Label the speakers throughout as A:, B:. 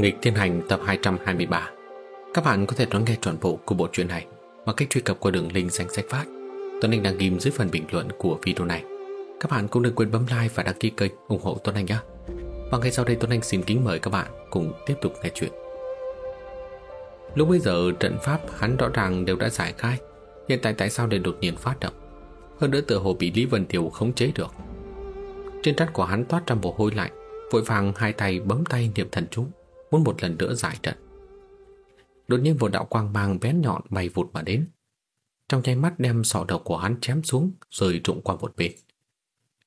A: Nghịch Thiên Hành tập 223 Các bạn có thể đón nghe trọn bộ của bộ truyện này bằng cách truy cập qua đường link danh sách phát. Tuấn Anh đang ghim dưới phần bình luận của video này. Các bạn cũng đừng quên bấm like và đăng ký kênh ủng hộ Tuấn Anh nhé. Và ngay sau đây, Tuấn Anh xin kính mời các bạn cùng tiếp tục nghe chuyện. Lúc bây giờ, trận pháp hắn rõ ràng đều đã giải khai. Hiện tại tại sao để đột nhiên phát động? Hơn nữa tựa hồ bị Lý Vân Tiểu khống chế được. Trên trán của hắn toát ra mồ hôi lạnh, Vội vàng hai tay bấm tay niệm thần chú muốn một lần nữa giải trận. Đột nhiên một đạo quang mang bén nhọn bay vụt mà đến. Trong nháy mắt đem sọ đầu của hắn chém xuống rồi trụng qua một bên.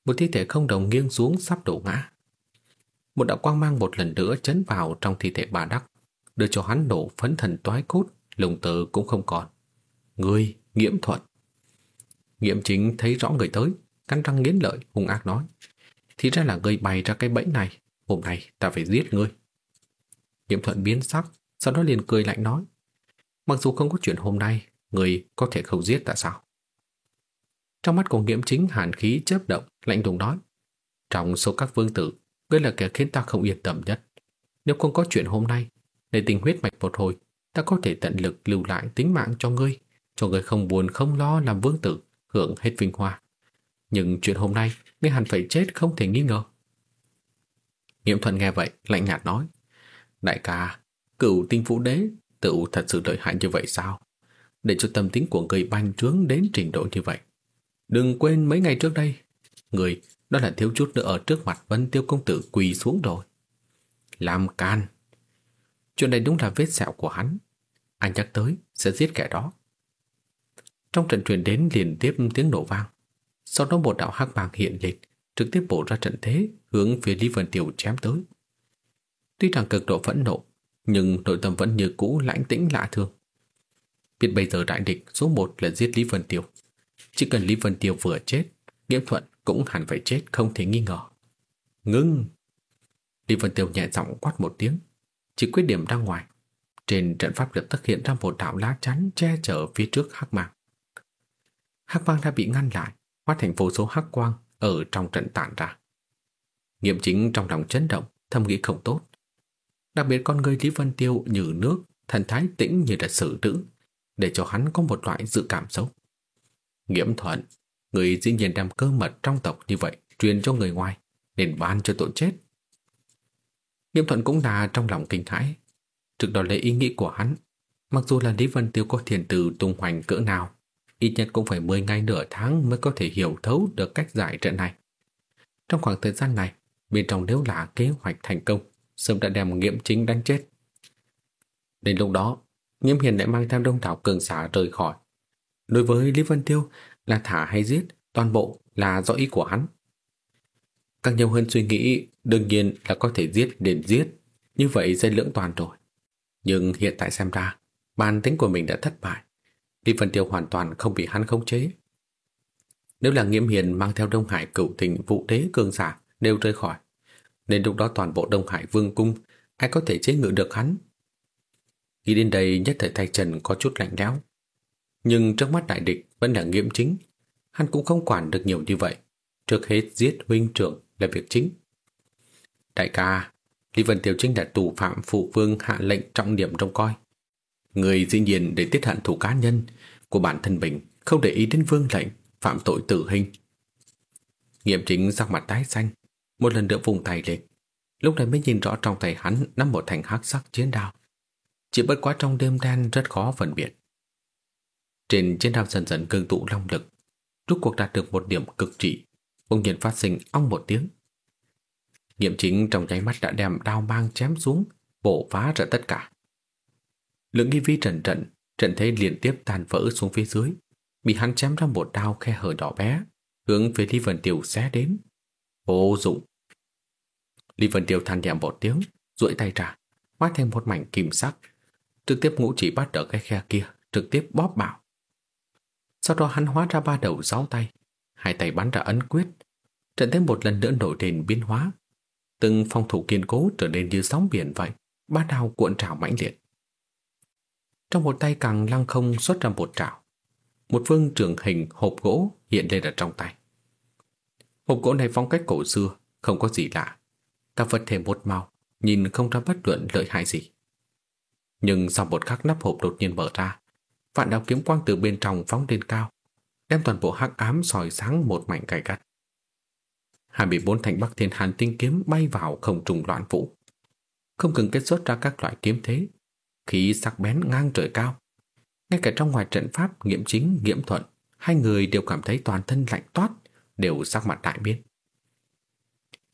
A: Một thi thể không đồng nghiêng xuống sắp đổ ngã. Một đạo quang mang một lần nữa chấn vào trong thi thể bà Đắc, đưa cho hắn nổ phấn thần toái cốt, lồng tờ cũng không còn. Ngươi, nghiễm thuận. Nghiễm chính thấy rõ người tới, cắn răng nghiến lợi, hung ác nói. Thì ra là ngươi bày ra cái bẫy này, hôm nay ta phải giết ngươi. Niệm thuận biến sắc, sau đó liền cười lạnh nói. Mặc dù không có chuyện hôm nay, người có thể không giết tại sao? Trong mắt của nghiễm chính hàn khí chớp động, lạnh lùng nói. Trong số các vương tử, ngươi là kẻ khiến ta không yên tâm nhất. Nếu không có chuyện hôm nay, để tình huyết mạch một hồi, ta có thể tận lực lưu lại tính mạng cho ngươi, cho ngươi không buồn không lo làm vương tử, hưởng hết vinh hoa. Nhưng chuyện hôm nay, ngươi hẳn phải chết không thể nghi ngờ. Nghiệm thuận nghe vậy, lạnh nhạt nói. Đại ca, cửu tinh vũ đế tự thật sự lợi hại như vậy sao? Để cho tâm tính của người banh trướng đến trình độ như vậy. Đừng quên mấy ngày trước đây, người đó là thiếu chút nữa ở trước mặt Vân Tiêu Công Tử quỳ xuống rồi. Làm can. Chuyện này đúng là vết sẹo của hắn. Anh nhắc tới sẽ giết kẻ đó. Trong trận truyền đến liền tiếp tiếng nổ vang. Sau đó một đạo hắc bàng hiện lên, trực tiếp bổ ra trận thế hướng phía Lý Vân Tiêu chém tới. Tuy rằng cực độ phẫn nộ, nhưng nội tâm vẫn như cũ lãnh tĩnh lạ thường. Biết bây giờ đại địch số một là giết Lý Vân Tiêu. Chỉ cần Lý Vân Tiêu vừa chết, Nghiêm Thuận cũng hẳn phải chết không thể nghi ngờ. Ngưng! Lý Vân Tiêu nhẹ giọng quát một tiếng, chỉ quyết điểm ra ngoài. Trên trận pháp lập tức hiện ra một đạo lá chắn che chở phía trước hắc mang. Hắc mang đã bị ngăn lại, hóa thành vô số hắc quang ở trong trận tản ra. Nghiệm chính trong lòng chấn động, thầm nghĩ không tốt. Đặc biệt con người Lý Vân Tiêu như nước, thần thái tĩnh như là sự tử, để cho hắn có một loại dự cảm xấu. Nghiễm thuận, người dĩ nhiên đem cơ mật trong tộc như vậy truyền cho người ngoài, nên ban cho tội chết. Nghiễm thuận cũng là trong lòng kinh hãi. Trực đó lấy ý nghĩ của hắn, mặc dù là Lý Vân Tiêu có thiền từ tung hoành cỡ nào, ít nhất cũng phải 10 ngày nửa tháng mới có thể hiểu thấu được cách giải trận này. Trong khoảng thời gian này, bên trong nếu là kế hoạch thành công, sớm đã đem Nghiễm Chính đánh chết. Đến lúc đó, Nghiễm Hiền lại mang theo đông đảo cường xả rời khỏi. Đối với Lý Vân Tiêu là thả hay giết, toàn bộ là do ý của hắn. Càng nhiều hơn suy nghĩ, đương nhiên là có thể giết liền giết, như vậy dây lưỡng toàn rồi. Nhưng hiện tại xem ra, bản tính của mình đã thất bại. Lý Vân Tiêu hoàn toàn không bị hắn khống chế. Nếu là Nghiễm Hiền mang theo Đông Hải cựu tình vụ đế cường giả đều rời khỏi, nên lúc đó toàn bộ Đông Hải Vương Cung ai có thể chế ngự được hắn. Nghĩ đến đây nhất thời tay Trần có chút lạnh lẽo. Nhưng trước mắt đại địch vẫn là nghiêm chính, hắn cũng không quản được nhiều như vậy. Trước hết giết huynh trưởng là việc chính. Đại ca, Lý Vân Tiểu Trinh đã tù phạm phụ vương hạ lệnh trọng điểm trong coi. Người dĩ nhiên để tiết hận thủ cá nhân của bản thân mình không để ý đến vương lệnh phạm tội tử hình. Nghiệm chính sắc mặt tái xanh, một lần nữa vùng tay lên. Lúc này mới nhìn rõ trong tay hắn nắm một thành hắc sắc chiến đao. Chỉ bất quá trong đêm đen rất khó phân biệt. Trên chiến đao dần dần cương tụ long lực, rút cuộc đạt được một điểm cực trị, bỗng nhiên phát sinh ong một tiếng. Nghiệm chính trong nháy mắt đã đem đao mang chém xuống, bổ phá ra tất cả. Lượng nghi vi trần trận, trận thế liên tiếp tàn vỡ xuống phía dưới, bị hắn chém ra một đao khe hở đỏ bé, hướng về Lý Vân Tiểu xé đến. Vô dụng. Lý Vân Tiêu than nhẹ một tiếng, duỗi tay ra, hóa thành một mảnh kim sắc, trực tiếp ngũ chỉ bắt ở cái khe kia, trực tiếp bóp bảo. Sau đó hắn hóa ra ba đầu sáu tay, hai tay bắn ra ấn quyết, trận thêm một lần nữa nổi lên biến hóa. Từng phong thủ kiên cố trở nên như sóng biển vậy, ba đao cuộn trào mãnh liệt. Trong một tay càng lăng không xuất ra một trào. Một phương trường hình hộp gỗ hiện lên ở trong tay. Hộp gỗ này phong cách cổ xưa, không có gì lạ, các vật thể một màu, nhìn không ra bất luận lợi hại gì. Nhưng sau một khắc nắp hộp đột nhiên mở ra, vạn đạo kiếm quang từ bên trong phóng lên cao, đem toàn bộ hắc ám soi sáng một mảnh cay gắt. 24 thành Bắc Thiên Hàn tinh kiếm bay vào không trùng loạn vũ. Không cần kết xuất ra các loại kiếm thế, khí sắc bén ngang trời cao. Ngay cả trong ngoài trận pháp nghiệm chính, nghiệm thuận, hai người đều cảm thấy toàn thân lạnh toát, đều sắc mặt đại biến.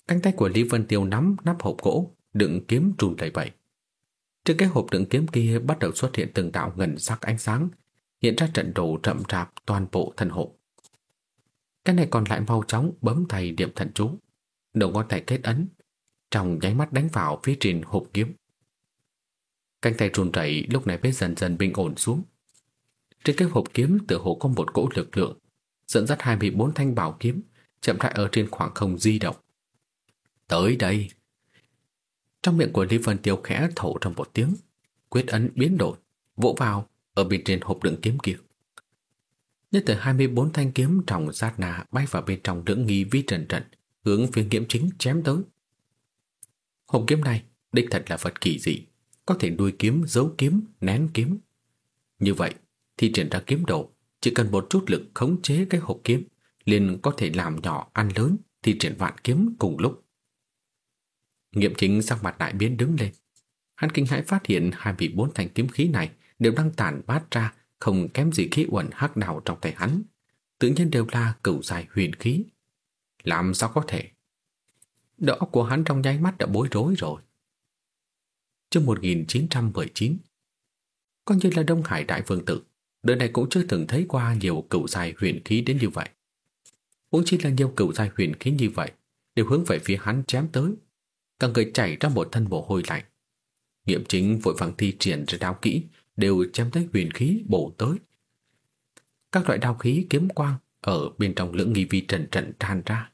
A: Cánh tay của Lý Vân Tiêu nắm nắp hộp gỗ, đựng kiếm trùn đầy bậy. Trên cái hộp đựng kiếm kia bắt đầu xuất hiện từng đạo ngần sắc ánh sáng, hiện ra trận đồ rậm rạp toàn bộ thân hộ. Cái này còn lại mau chóng bấm tay điểm thần chú, đầu ngón tay kết ấn, trong nháy mắt đánh vào phía trên hộp kiếm. Cánh tay run rẩy lúc này mới dần dần bình ổn xuống. Trên cái hộp kiếm tựa hồ có một cỗ lực lượng, dẫn dắt 24 thanh bảo kiếm chậm rãi ở trên khoảng không di động. Tới đây! Trong miệng của Lý Vân Tiêu khẽ thổ trong một tiếng, quyết ấn biến đổi, vỗ vào ở bên trên hộp đựng kiếm kia. Nhất từ 24 thanh kiếm trong sát nà bay vào bên trong lưỡng nghi vi trần trận, hướng phía kiếm chính chém tới. Hộp kiếm này đích thật là vật kỳ dị, có thể nuôi kiếm, giấu kiếm, nén kiếm. Như vậy, thì triển ra kiếm đồ, chỉ cần một chút lực khống chế cái hộp kiếm, liền có thể làm nhỏ ăn lớn thì triển vạn kiếm cùng lúc. Nghiệm chính sắc mặt đại biến đứng lên. Hắn kinh hãi phát hiện hai vị bốn thành kiếm khí này đều đang tản bát ra không kém gì khí uẩn hắc nào trong tay hắn. Tự nhiên đều là cửu dài huyền khí. Làm sao có thể? Đầu óc của hắn trong nháy mắt đã bối rối rồi. Trước 1919 Coi như là Đông Hải Đại Vương Tử, đời này cũng chưa từng thấy qua nhiều cựu dài huyền khí đến như vậy. Cũng chỉ là nhiều cựu dài huyền khí như vậy, đều hướng về phía hắn chém tới. Cả người chảy ra một thân mồ hôi lạnh. Nghiệm chính vội vàng thi triển ra đao kỹ, đều chém tới huyền khí bổ tới. Các loại đao khí kiếm quang ở bên trong lưỡng nghi vi trần trận tràn ra.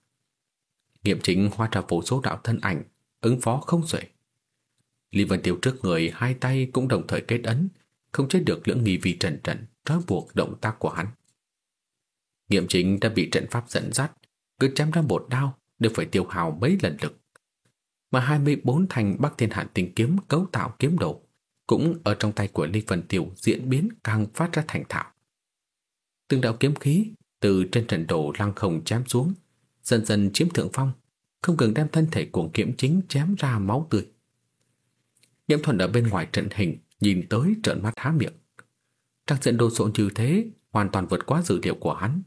A: Nghiệm chính hoa ra vô số đạo thân ảnh, ứng phó không xuể. Lý Vân Tiêu trước người hai tay cũng đồng thời kết ấn, không chế được lưỡng nghi vi trần trần, trói buộc động tác của hắn. Nghiệm chính đã bị trận pháp dẫn dắt, cứ chém ra một đao đều phải tiêu hào mấy lần lực. Mà 24 thành Bắc Thiên Hạn tình kiếm cấu tạo kiếm đồ cũng ở trong tay của Lý Vân Tiêu diễn biến càng phát ra thành thạo. Từng đạo kiếm khí từ trên trận đồ lăng không chém xuống, dần dần chiếm thượng phong, không ngừng đem thân thể của kiếm chính chém ra máu tươi. Nhiễm thuần ở bên ngoài trận hình nhìn tới trợn mắt há miệng. Trang diện đồ sộ như thế hoàn toàn vượt quá dự liệu của hắn.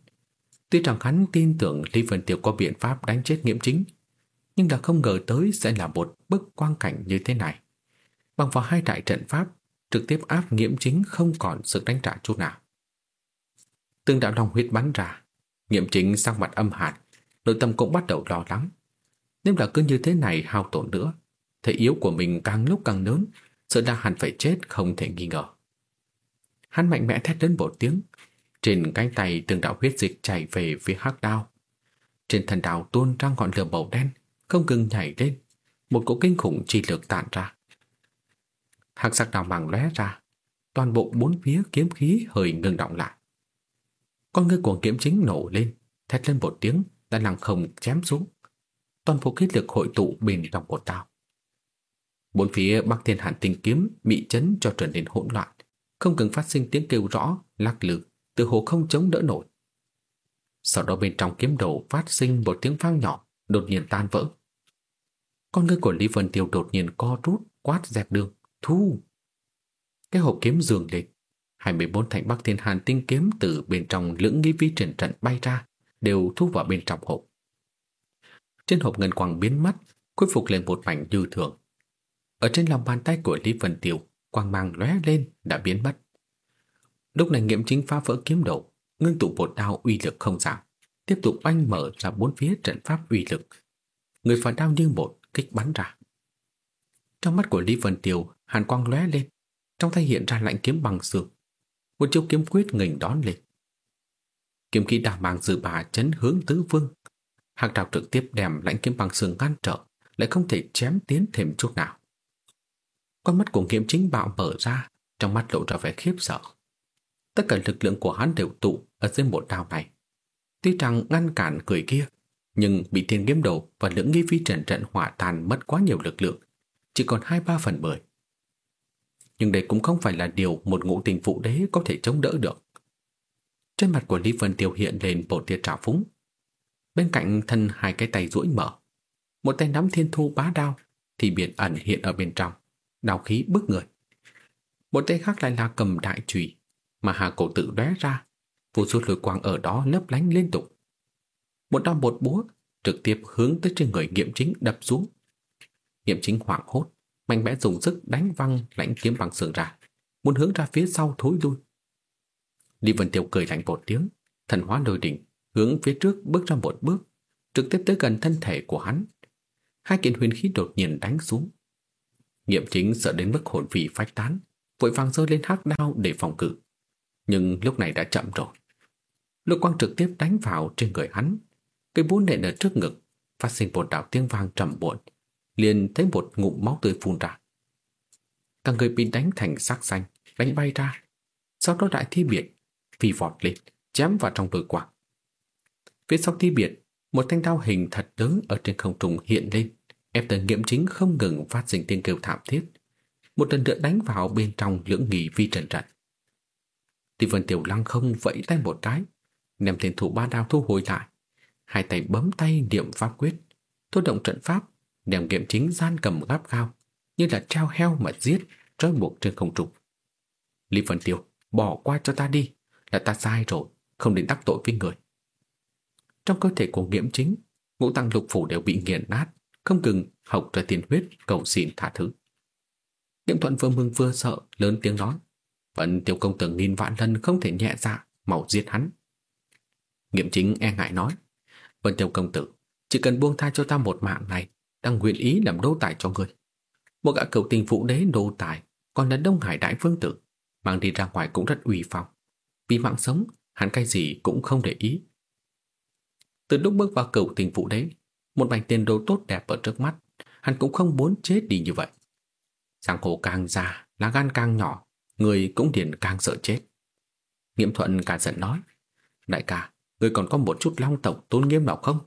A: Tuy rằng hắn tin tưởng Lý Vân Tiêu có biện pháp đánh chết nghiễm chính, nhưng đã không ngờ tới sẽ là một bức quang cảnh như thế này bằng vào hai đại trận pháp, trực tiếp áp nghiễm chính không còn sự đánh trả chút nào. tương đạo long huyết bắn ra, nghiễm chính sang mặt âm hạt, nội tâm cũng bắt đầu lo lắng. Nếu là cứ như thế này hao tổn nữa, thể yếu của mình càng lúc càng lớn, sợ là hẳn phải chết không thể nghi ngờ. Hắn mạnh mẽ thét đến một tiếng, trên cánh tay từng đạo huyết dịch chảy về phía hắc đao. Trên thần đạo tuôn ra ngọn lửa màu đen, không ngừng nhảy lên, một cỗ kinh khủng chi lực tản ra hắc sắc đào màng lóe ra, toàn bộ bốn phía kiếm khí hơi ngừng động lại. Con ngươi của kiếm chính nổ lên, thét lên một tiếng, đã lăng không chém xuống. Toàn bộ khí lực hội tụ bên trong của tao. Bốn phía Bắc Thiên Hạn Tinh kiếm bị chấn cho trở nên hỗn loạn, không cần phát sinh tiếng kêu rõ, lắc lư, từ hồ không chống đỡ nổi. Sau đó bên trong kiếm đầu phát sinh một tiếng vang nhỏ, đột nhiên tan vỡ. Con ngươi của Lý Vân Tiêu đột nhiên co rút, quát dẹp đường. Thu! Cái hộp kiếm dường lên. 24 thành Bắc Thiên Hàn tinh kiếm từ bên trong lưỡng nghi vi trần trận bay ra, đều thu vào bên trong hộp. Trên hộp ngân quang biến mất, khôi phục lên một mảnh dư thường. Ở trên lòng bàn tay của Lý Vân Tiêu, quang mang lóe lên đã biến mất. Lúc này nghiệm chính phá vỡ kiếm độ, ngưng tụ bột đao uy lực không giảm, tiếp tục oanh mở ra bốn phía trận pháp uy lực. Người phản đao như một kích bắn ra. Trong mắt của Lý Vân Tiêu hàn quang lóe lên, trong tay hiện ra lạnh kiếm bằng xương. Một chiêu kiếm quyết nghênh đón lên. Kiếm khí đà mang dự bà chấn hướng tứ vương. Hạc đào trực tiếp đem lạnh kiếm bằng xương ngăn trở, lại không thể chém tiến thêm chút nào. Con mắt của kiếm chính bạo mở ra, trong mắt lộ ra vẻ khiếp sợ. Tất cả lực lượng của hắn đều tụ ở dưới một đao này. Tuy rằng ngăn cản cười kia, nhưng bị thiên kiếm đầu và lưỡng nghi phi trần trận hỏa tàn mất quá nhiều lực lượng, chỉ còn hai ba phần mười. Nhưng đây cũng không phải là điều một ngũ tình phụ đế có thể chống đỡ được. Trên mặt của Lý Vân Tiêu hiện lên bộ tia trào phúng. Bên cạnh thân hai cái tay duỗi mở. Một tay nắm thiên thu bá đao thì biển ẩn hiện ở bên trong, đạo khí bức người. Một tay khác lại là cầm đại chùy mà hà cổ tự lóe ra, vô số lôi quang ở đó lấp lánh liên tục. Một đao một búa trực tiếp hướng tới trên người nghiệm chính đập xuống. Nghiệm chính hoảng hốt, mạnh mẽ dùng sức đánh văng lãnh kiếm bằng sườn ra, muốn hướng ra phía sau thối lui. Lý Vân Tiêu cười lạnh một tiếng, thần hóa lôi đỉnh, hướng phía trước bước ra một bước, trực tiếp tới gần thân thể của hắn. Hai kiện huyền khí đột nhiên đánh xuống. Nghiệm chính sợ đến mức hồn vị phách tán, vội vàng rơi lên hắc đao để phòng cự. Nhưng lúc này đã chậm rồi. Lục quang trực tiếp đánh vào trên người hắn, cái búa nện ở trước ngực, phát sinh một đạo tiếng vang trầm buồn, liền thấy một ngụm máu tươi phun ra. Cả người bị đánh thành sắc xanh, đánh bay ra, sau đó đại thi biệt, phi vọt lên, chém vào trong đôi quang. Phía sau thi biệt, một thanh đao hình thật lớn ở trên không trung hiện lên, em tần nghiệm chính không ngừng phát sinh tiếng kêu thảm thiết. Một lần nữa đánh vào bên trong lưỡng nghỉ vi trần trận. Tỷ vân tiểu lăng không vẫy tay một cái, ném thiên thủ ba đao thu hồi lại. Hai tay bấm tay niệm pháp quyết, thôi động trận pháp, đem nghiệm chính gian cầm gáp cao, như là treo heo mà giết, trói buộc trên không trục. Lý Vân tiểu bỏ qua cho ta đi, là ta sai rồi, không định đắc tội với người. Trong cơ thể của nghiệm chính, ngũ tăng lục phủ đều bị nghiền nát, không ngừng hộc ra tiền huyết cầu xin thả thứ. Niệm thuận vừa mừng vừa sợ, lớn tiếng nói. Vẫn tiểu công tử nghìn vạn lần không thể nhẹ dạ, mau giết hắn. Nghiệm chính e ngại nói. Vân tiểu công tử, chỉ cần buông tha cho ta một mạng này, đang nguyện ý làm đô tài cho người. Một gã cầu tình phụ đế đô tài, còn là Đông Hải Đại Vương Tử, mang đi ra ngoài cũng rất uy phong. Vì mạng sống, hắn cái gì cũng không để ý. Từ lúc bước vào cầu tình phụ đế, một mảnh tiền đồ tốt đẹp ở trước mắt, hắn cũng không muốn chết đi như vậy. Giang hồ càng già, lá gan càng nhỏ, người cũng điền càng sợ chết. Nghiệm thuận cả giận nói, đại ca, người còn có một chút long tộc tôn nghiêm nào không?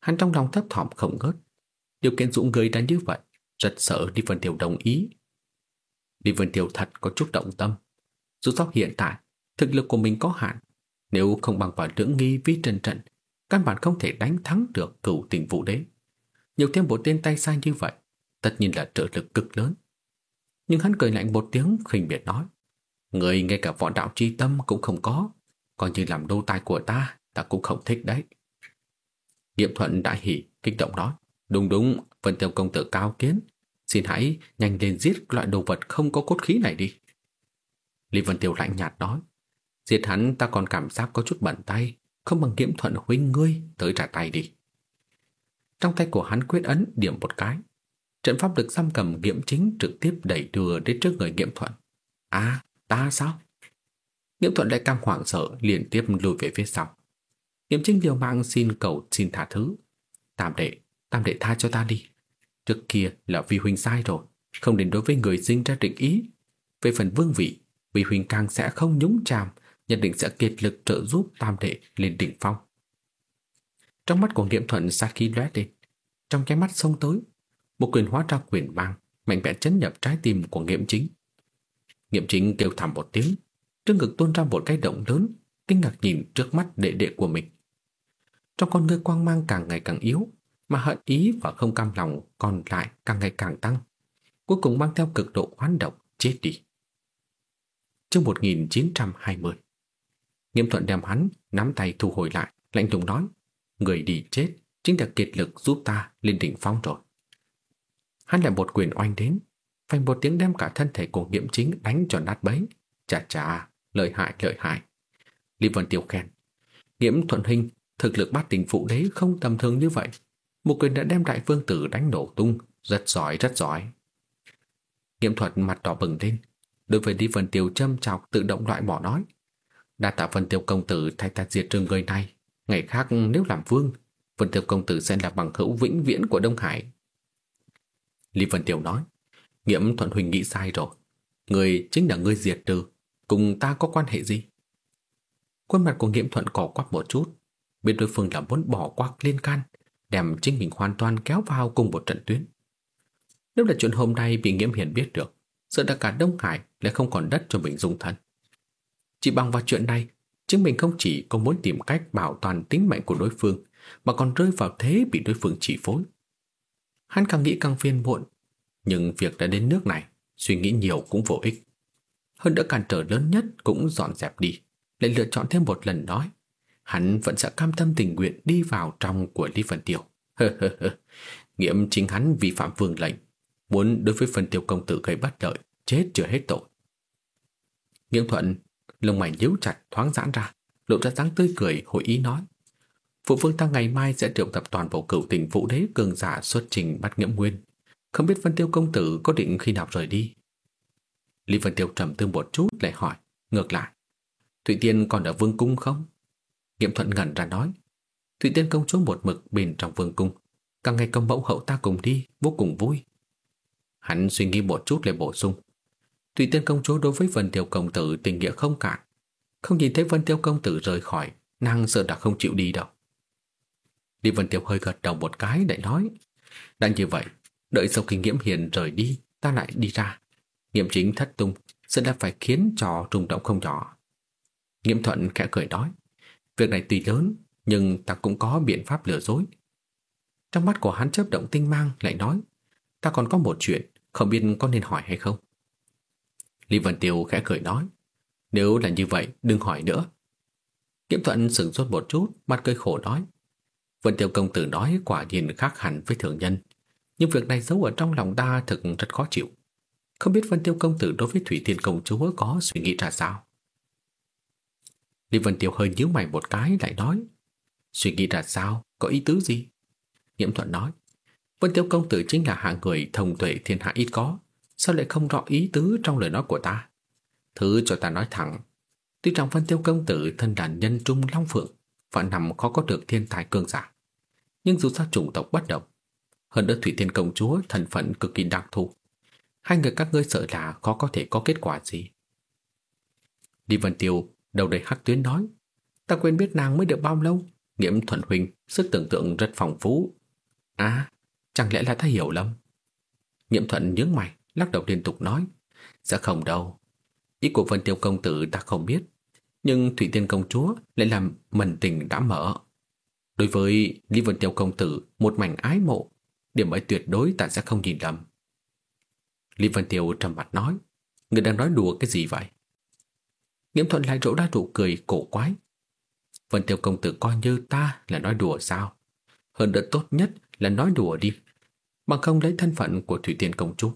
A: Hắn trong lòng thấp thỏm không ngớt. Điều kiện dũng người đã như vậy, rất sợ Đi Vân Tiểu đồng ý. Đi Vân Tiểu thật có chút động tâm. Dù sao hiện tại, thực lực của mình có hạn. Nếu không bằng vào lưỡng nghi vi trần trận, căn bản không thể đánh thắng được cửu tình vũ đế. Nhiều thêm một tên tay sai như vậy, tất nhiên là trợ lực cực lớn. Nhưng hắn cười lạnh một tiếng khinh biệt nói, người ngay cả võ đạo chi tâm cũng không có, coi như làm đô tai của ta, ta cũng không thích đấy. Nghiệm thuận đại hỉ, kích động nói, đúng đúng, Vân Tiêu công tử cao kiến, xin hãy nhanh lên giết loại đồ vật không có cốt khí này đi. Lý Vân Tiêu lạnh nhạt nói, giết hắn ta còn cảm giác có chút bẩn tay, không bằng kiếm thuận huynh ngươi tới trả tay đi. Trong tay của hắn quyết ấn điểm một cái, Trận pháp được giam cầm nghiệm chính trực tiếp đẩy đưa đến trước người nghiệm thuận. À, ta sao? Nghiệm thuận lại càng hoảng sợ liên tiếp lùi về phía sau. Nghiệm chính liều mạng xin cầu xin tha thứ. Tam đệ, tam đệ tha cho ta đi. Trước kia là vì huynh sai rồi, không đến đối với người sinh ra định ý. Về phần vương vị, vì huynh càng sẽ không nhúng chàm, nhất định sẽ kiệt lực trợ giúp tam đệ lên đỉnh phong. Trong mắt của nghiệm thuận sát khí lóe lên, trong cái mắt sông tới, một quyền hóa ra quyền băng, mạnh mẽ chấn nhập trái tim của nghiệm chính. Nghiệm chính kêu thảm một tiếng, trước ngực tuôn ra một cái động lớn, kinh ngạc nhìn trước mắt đệ đệ của mình. Trong con ngươi quang mang càng ngày càng yếu, mà hận ý và không cam lòng còn lại càng ngày càng tăng, cuối cùng mang theo cực độ oán độc chết đi. Chương 1920 Nghiêm thuận đem hắn, nắm tay thu hồi lại, lạnh lùng nói, người đi chết chính là kiệt lực giúp ta lên đỉnh phong rồi. Hắn lại một quyền oanh đến, phanh một tiếng đem cả thân thể của nghiệm chính đánh cho nát bấy. Chà chà, lợi hại lợi hại. Lý Vân Tiêu khen. Nghiễm thuận hình, thực lực bát tình phụ đấy không tầm thường như vậy. Một quyền đã đem đại vương tử đánh nổ tung, rất giỏi rất giỏi. Nghiễm thuật mặt đỏ bừng lên, đối với Lý Vân Tiêu châm chọc tự động loại bỏ nói. Đa tạ Vân Tiêu công tử thay ta diệt trừ người này. Ngày khác nếu làm vương, Vân Tiêu công tử sẽ là bằng hữu vĩnh viễn của Đông Hải. Lý Vân Tiêu nói, Nghiễm Thuận Huỳnh nghĩ sai rồi. Người chính là người diệt trừ, cùng ta có quan hệ gì? Khuôn mặt của Nghiễm Thuận cỏ quát một chút, biết đối phương là muốn bỏ qua liên can, đem chính mình hoàn toàn kéo vào cùng một trận tuyến. Nếu là chuyện hôm nay bị Nghiễm Hiền biết được, sợ đã cả Đông Hải lại không còn đất cho mình dung thân. Chỉ bằng vào chuyện này, chính mình không chỉ có muốn tìm cách bảo toàn tính mệnh của đối phương, mà còn rơi vào thế bị đối phương chỉ phối. Hắn càng nghĩ càng phiền muộn, nhưng việc đã đến nước này, suy nghĩ nhiều cũng vô ích. Hơn nữa cản trở lớn nhất cũng dọn dẹp đi, lại lựa chọn thêm một lần nói. Hắn vẫn sẽ cam tâm tình nguyện đi vào trong của Lý Vân Tiêu. Nghiệm chính hắn vi phạm vương lệnh, muốn đối với phần tiêu công tử gây bất lợi, chết chưa hết tội. Nghiêm thuận, lông mày nhíu chặt thoáng giãn ra, lộ ra dáng tươi cười hội ý nói. Phụ vương ta ngày mai sẽ triệu tập toàn bộ cửu tình vũ đế cường giả xuất trình bắt nghiễm nguyên. Không biết Vân Tiêu công tử có định khi nào rời đi? Lý Vân Tiêu trầm tư một chút lại hỏi, ngược lại. Thụy Tiên còn ở vương cung không? Nghiệm thuận ngẩn ra nói. Thụy Tiên công chúa một mực bên trong vương cung. Càng ngày công mẫu hậu ta cùng đi, vô cùng vui. Hắn suy nghĩ một chút lại bổ sung tùy Tiên công chúa đối với Vân Tiêu công tử tình nghĩa không cạn. Không nhìn thấy Vân Tiêu công tử rời khỏi, nàng sợ đã không chịu đi đâu. Lý Vân Tiêu hơi gật đầu một cái để nói. Đã như vậy, đợi sau khi nghiễm hiền rời đi, ta lại đi ra. Nghiệm chính thất tung, sẽ đã phải khiến cho rung động không nhỏ. Nghiệm thuận khẽ cười nói. Việc này tuy lớn, nhưng ta cũng có biện pháp lừa dối. Trong mắt của hắn chớp động tinh mang lại nói. Ta còn có một chuyện, không biết có nên hỏi hay không. Lý Vân Tiêu khẽ cười nói. Nếu là như vậy, đừng hỏi nữa. Kiếm thuận sửng sốt một chút, mặt cười khổ nói. Vân Tiêu công tử nói quả nhiên khác hẳn với thường nhân. Nhưng việc này giấu ở trong lòng ta thực rất khó chịu. Không biết Vân Tiêu công tử đối với Thủy Tiên công chúa có suy nghĩ ra sao? Lý Vân Tiêu hơi nhíu mày một cái lại nói. Suy nghĩ ra sao? Có ý tứ gì? Nghiễm thuận nói. Vân Tiêu công tử chính là hạng người thông tuệ thiên hạ ít có. Sao lại không rõ ý tứ trong lời nói của ta? Thứ cho ta nói thẳng. Tuy rằng văn Tiêu công tử thân đàn nhân trung long phượng và nằm khó có được thiên tài cường giả. Nhưng dù sao chủng tộc bất động, hơn nữa Thủy Thiên công chúa thần phận cực kỳ đặc thù. Hai người các ngươi sợ là khó có thể có kết quả gì. Đi Vân Tiêu đầu đầy hắc tuyến nói, ta quên biết nàng mới được bao lâu. Nghiễm Thuận Huynh sức tưởng tượng rất phong phú. À, chẳng lẽ là ta hiểu lầm? Nghiễm Thuận nhướng mày, lắc đầu liên tục nói, sẽ không đâu. Ý của Vân Tiêu công tử ta không biết, nhưng Thủy Tiên công chúa lại làm mần tình đã mở. Đối với Lý Vân Tiêu công tử một mảnh ái mộ, điểm ấy tuyệt đối ta sẽ không nhìn lầm. Lý Vân Tiêu trầm mặt nói, người đang nói đùa cái gì vậy? Nghiễm Thuận lại rỗ ra nụ cười cổ quái. Vân Tiêu công tử coi như ta là nói đùa sao? Hơn nữa tốt nhất là nói đùa đi. Bằng không lấy thân phận của Thủy Tiên công chúa.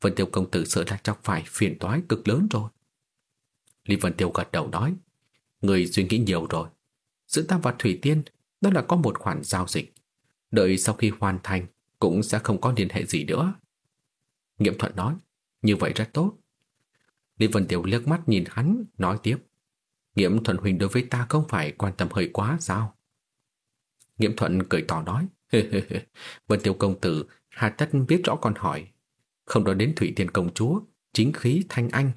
A: Vân Tiêu công tử sợ là chọc phải phiền toái cực lớn rồi. Lý Vân Tiêu gật đầu nói, người suy nghĩ nhiều rồi. Giữa ta và Thủy Tiên đó là có một khoản giao dịch. Đợi sau khi hoàn thành cũng sẽ không có liên hệ gì nữa. Nghiệm thuận nói, như vậy rất tốt. Lý Vân Tiêu liếc mắt nhìn hắn, nói tiếp. Nghiệm thuận huynh đối với ta không phải quan tâm hơi quá sao? Nghiệm thuận cười tỏ nói. Vân Tiêu công tử, hà tất biết rõ con hỏi. Không nói đến Thủy Tiên công chúa, chính khí thanh anh,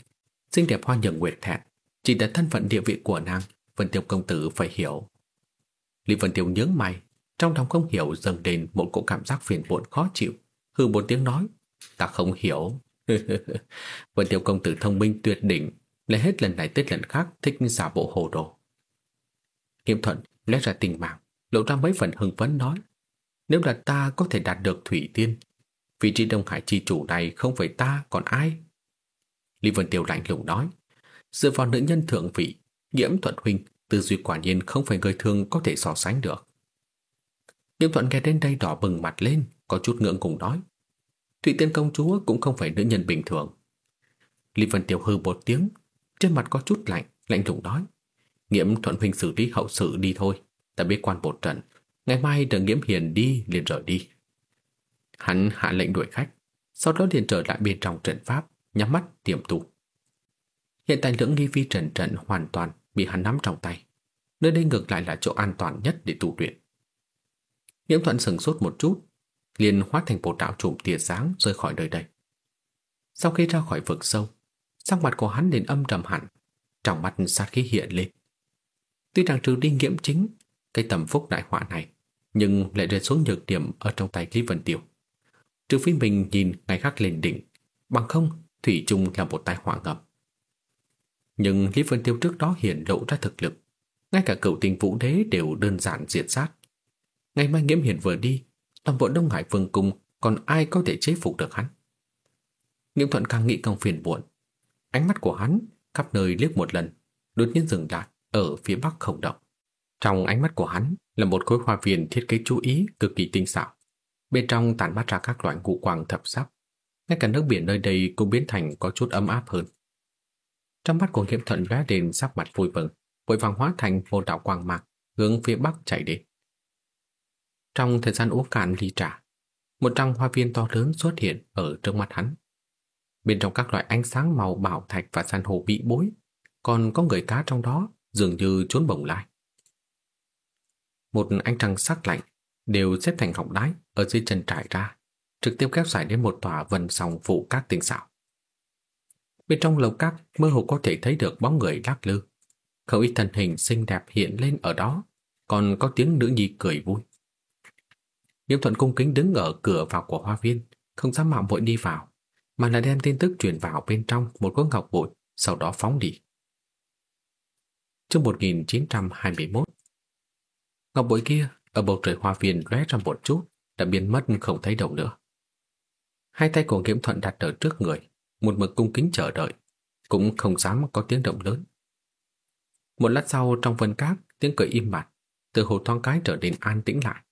A: xinh đẹp hoa nhường nguyệt thẹn. Chỉ là thân phận địa vị của nàng, Vân Tiêu công tử phải hiểu. Lý Vân Tiêu nhướng mày, trong lòng không hiểu dần đến một cỗ cảm giác phiền muộn khó chịu. Hư một tiếng nói, ta không hiểu. Vân Tiêu công tử thông minh tuyệt đỉnh, lại hết lần này tới lần khác thích giả bộ hồ đồ. Nghiêm thuận lẽ ra tình mạng, lộ ra mấy phần hưng phấn nói, nếu là ta có thể đạt được thủy tiên, vị trí Đông Hải chi chủ này không phải ta còn ai? Lý Vân Tiêu lạnh lùng nói, dựa vào nữ nhân thượng vị, nhiễm thuận huynh Tư duy quả nhiên không phải người thường có thể so sánh được. Nhiễm thuận nghe đến đây đỏ bừng mặt lên, có chút ngượng cùng nói. Thụy Tiên công chúa cũng không phải nữ nhân bình thường. Lý Vân Tiêu hư một tiếng, trên mặt có chút lạnh, lạnh lùng nói. Nghiễm thuận huynh xử lý hậu sự đi thôi, ta biết quan bộ trận. Ngày mai đợi nghiễm hiền đi, liền rời đi. Hắn hạ lệnh đuổi khách, sau đó liền trở lại bên trong trận pháp, nhắm mắt tiềm tu. Hiện tại lưỡng nghi vi trần trận hoàn toàn bị hắn nắm trong tay. Nơi đây ngược lại là chỗ an toàn nhất để tu luyện. Nhiễm thuận sừng sốt một chút, liền hóa thành bộ đạo trùm tia sáng rơi khỏi nơi đây. Sau khi ra khỏi vực sâu, sắc mặt của hắn liền âm trầm hẳn, trong mắt sát khí hiện lên. Tuy rằng trừ đi nghiễm chính, cái tầm phúc đại họa này, nhưng lại rơi xuống nhược điểm ở trong tay Lý Vân Tiêu. Trừ phi mình nhìn ngày khác lên đỉnh, Bằng không Thủy chung là một tai họa ngập Nhưng Lý Vân Tiêu trước đó hiện lộ ra thực lực. Ngay cả cựu tình vũ đế đều đơn giản diệt sát. Ngày mai nghiễm hiển vừa đi, Toàn bộ Đông Hải Vương Cung Còn ai có thể chế phục được hắn? Nghiêm thuận càng nghĩ càng phiền buồn Ánh mắt của hắn khắp nơi liếc một lần, Đột nhiên dừng lại Ở phía bắc không động. Trong ánh mắt của hắn là một khối hoa viên thiết kế chú ý cực kỳ tinh xảo. Bên trong tản mát ra các loại ngũ quang thập sắc ngay cả nước biển nơi đây cũng biến thành có chút ấm áp hơn. Trong mắt của Nghiêm Thuận lóe lên sắc mặt vui mừng, vội vàng hóa thành một đạo quang mạc hướng phía bắc chạy đi. Trong thời gian uống cạn ly trà, một trang hoa viên to lớn xuất hiện ở trước mắt hắn. Bên trong các loại ánh sáng màu bảo thạch và san hô bị bối, còn có người cá trong đó dường như trốn bồng lại. Một ánh trăng sắc lạnh đều xếp thành họng đáy ở dưới chân trải ra, trực tiếp kéo dài đến một tòa vần sòng phủ các tinh xảo. Bên trong lầu các mơ hồ có thể thấy được bóng người lắc lư. Không ít thân hình xinh đẹp hiện lên ở đó, còn có tiếng nữ nhi cười vui. Nghiêm thuận cung kính đứng ở cửa vào của hoa viên, không dám mạo muội đi vào, mà là đem tin tức truyền vào bên trong một con ngọc bội, sau đó phóng đi. Chương 1921 Ngọc bội kia ở bầu trời hoa viên lóe ra một chút, đã biến mất không thấy đâu nữa. Hai tay của Kiếm Thuận đặt ở trước người, một mực cung kính chờ đợi, cũng không dám có tiếng động lớn. Một lát sau trong vân cát, tiếng cười im bặt, từ hồ thoáng cái trở nên an tĩnh lại.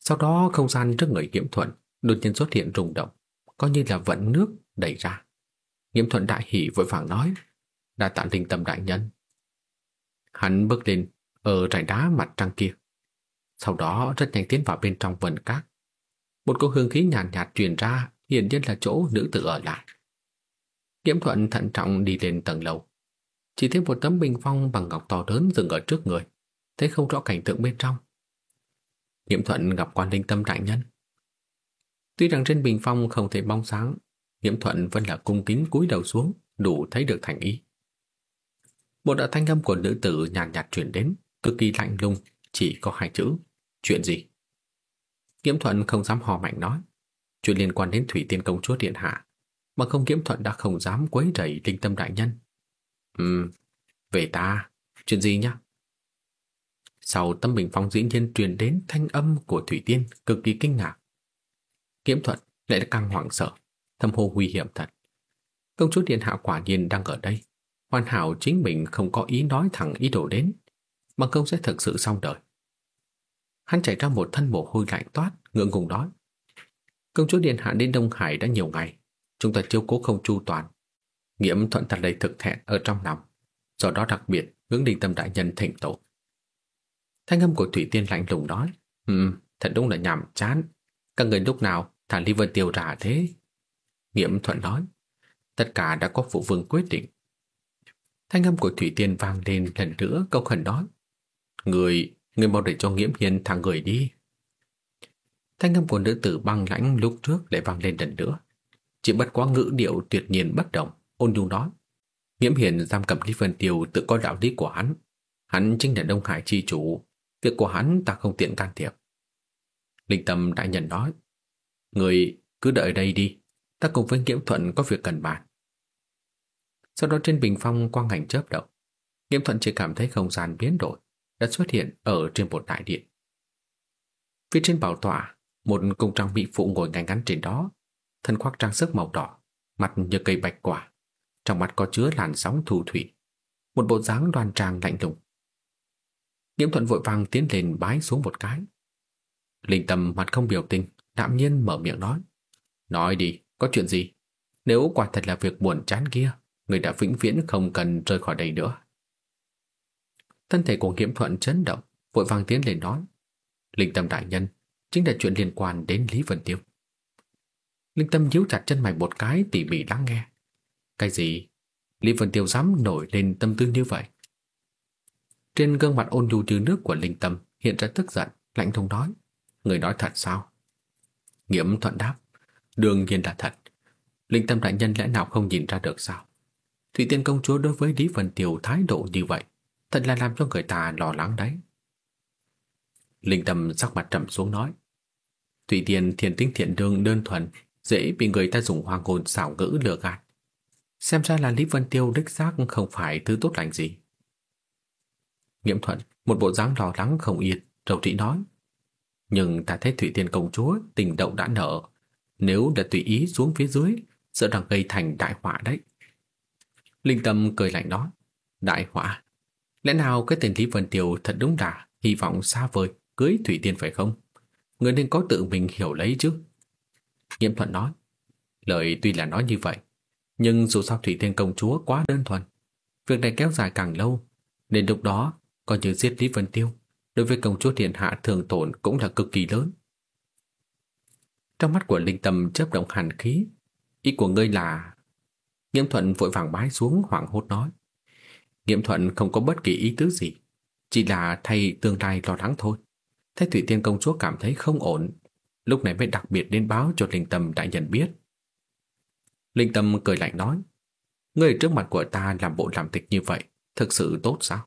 A: Sau đó không gian trước người Kiếm Thuận đột nhiên xuất hiện rung động, coi như là vận nước đẩy ra. nghiễm Thuận đại hỉ vội vàng nói, đã tạ linh tâm đại nhân. Hắn bước lên ở rải đá mặt trăng kia. Sau đó rất nhanh tiến vào bên trong vườn cát, một cỗ hương khí nhàn nhạt, nhạt truyền ra, hiển nhiên là chỗ nữ tử ở lại. Kiếm thuận thận trọng đi lên tầng lầu. Chỉ thấy một tấm bình phong bằng ngọc to lớn dừng ở trước người, thấy không rõ cảnh tượng bên trong. Kiếm thuận gặp quan linh tâm đại nhân. Tuy rằng trên bình phong không thể bóng sáng, Kiếm thuận vẫn là cung kính cúi đầu xuống, đủ thấy được thành ý. Một đạo thanh âm của nữ tử nhàn nhạt, nhạt truyền đến, cực kỳ lạnh lùng, chỉ có hai chữ. Chuyện gì? Kiếm Thuận không dám hò mạnh nói. Chuyện liên quan đến Thủy Tiên Công Chúa Điện Hạ, mà không Kiếm Thuận đã không dám quấy rầy linh tâm đại nhân. Ừm, về ta, chuyện gì nhá? Sau tâm bình phong dĩ nhiên truyền đến thanh âm của Thủy Tiên cực kỳ kinh ngạc. Kiếm Thuận lại càng hoảng sợ, thâm hô nguy hiểm thật. Công chúa Điện Hạ quả nhiên đang ở đây. Hoàn hảo chính mình không có ý nói thẳng ý đồ đến, bằng không sẽ thực sự xong đời. Hắn chảy ra một thân mồ hôi lạnh toát, ngượng ngùng nói. Công chúa Điện Hạ đến Đông Hải đã nhiều ngày, chúng ta chiếu cố không chu toàn. Nghiễm thuận thật đầy thực thẹn ở trong lòng, do đó đặc biệt hướng đình tâm đại nhân thỉnh tổ. Thanh âm của Thủy Tiên lạnh lùng nói, Ừm, thật đúng là nhảm chán. Các người lúc nào thả Lý Vân Tiêu ra thế? Nghiễm thuận nói, tất cả đã có phụ vương quyết định. Thanh âm của Thủy Tiên vang lên lần nữa câu khẩn nói, Người Người mau để cho nghiễm hiền thằng người đi. Thanh âm của nữ tử băng lãnh lúc trước lại vang lên lần nữa. Chỉ bất quá ngữ điệu tuyệt nhiên bất động, ôn nhu nói. Nghiễm hiền giam cầm Lý Vân Tiêu tự có đạo lý của hắn. Hắn chính là Đông Hải chi chủ. Việc của hắn ta không tiện can thiệp. Linh tâm đại nhân nói. Người cứ đợi đây đi. Ta cùng với Nghiễm Thuận có việc cần bàn. Sau đó trên bình phong quang hành chớp động. Nghiễm Thuận chỉ cảm thấy không gian biến đổi đã xuất hiện ở trên một đại điện. Phía trên bảo tọa, một công trang mỹ phụ ngồi ngay ngắn trên đó, thân khoác trang sức màu đỏ, mặt như cây bạch quả, trong mắt có chứa làn sóng thu thủy, một bộ dáng đoan trang lạnh lùng. Nghiễm thuận vội vàng tiến lên bái xuống một cái. Linh tâm mặt không biểu tình, đạm nhiên mở miệng nói. Nói đi, có chuyện gì? Nếu quả thật là việc buồn chán kia, người đã vĩnh viễn không cần rời khỏi đây nữa. Thân thể của Nghiễm Thuận chấn động, vội vàng tiến lên nói. Linh tâm đại nhân, chính là chuyện liên quan đến Lý Vân Tiêu. Linh tâm nhíu chặt chân mày một cái tỉ mỉ lắng nghe. Cái gì? Lý Vân Tiêu dám nổi lên tâm tư như vậy? Trên gương mặt ôn nhu như nước của Linh tâm hiện ra tức giận, lạnh thùng nói. Người nói thật sao? Nghiễm Thuận đáp. Đương nhiên là thật. Linh tâm đại nhân lẽ nào không nhìn ra được sao? Thủy Tiên công chúa đối với Lý Vân Tiêu thái độ như vậy Thật là làm cho người ta lo lắng đấy. Linh tâm sắc mặt trầm xuống nói. Thủy Tiên thiền tính thiện đường đơn thuần, dễ bị người ta dùng hoàng hồn xảo ngữ lừa gạt. Xem ra là Lý Vân Tiêu đích xác không phải thứ tốt lành gì. Nghiễm Thuận, một bộ dáng lo lắng không yên, rầu trị nói. Nhưng ta thấy Thủy Tiên công chúa tình động đã nở. Nếu đã tùy ý xuống phía dưới, sợ rằng gây thành đại họa đấy. Linh Tâm cười lạnh nói. Đại họa? Lẽ nào cái tên Lý Vân Tiêu thật đúng là hy vọng xa vời cưới Thủy Tiên phải không? Người nên có tự mình hiểu lấy chứ. Nghiêm Thuận nói. Lời tuy là nói như vậy, nhưng dù sao Thủy Tiên công chúa quá đơn thuần. Việc này kéo dài càng lâu, nên lúc đó coi như giết Lý Vân Tiêu đối với công chúa Thiên Hạ thường tổn cũng là cực kỳ lớn. Trong mắt của Linh Tâm chớp động hàn khí, ý của ngươi là... Nghiêm Thuận vội vàng bái xuống hoảng hốt nói. Nghiêm Thuận không có bất kỳ ý tứ gì, chỉ là thay tương lai lo lắng thôi. thái Thủy Tiên công chúa cảm thấy không ổn, lúc này mới đặc biệt đến báo cho Linh Tâm đại nhân biết. Linh Tâm cười lạnh nói, người trước mặt của ta làm bộ làm tịch như vậy, thực sự tốt sao?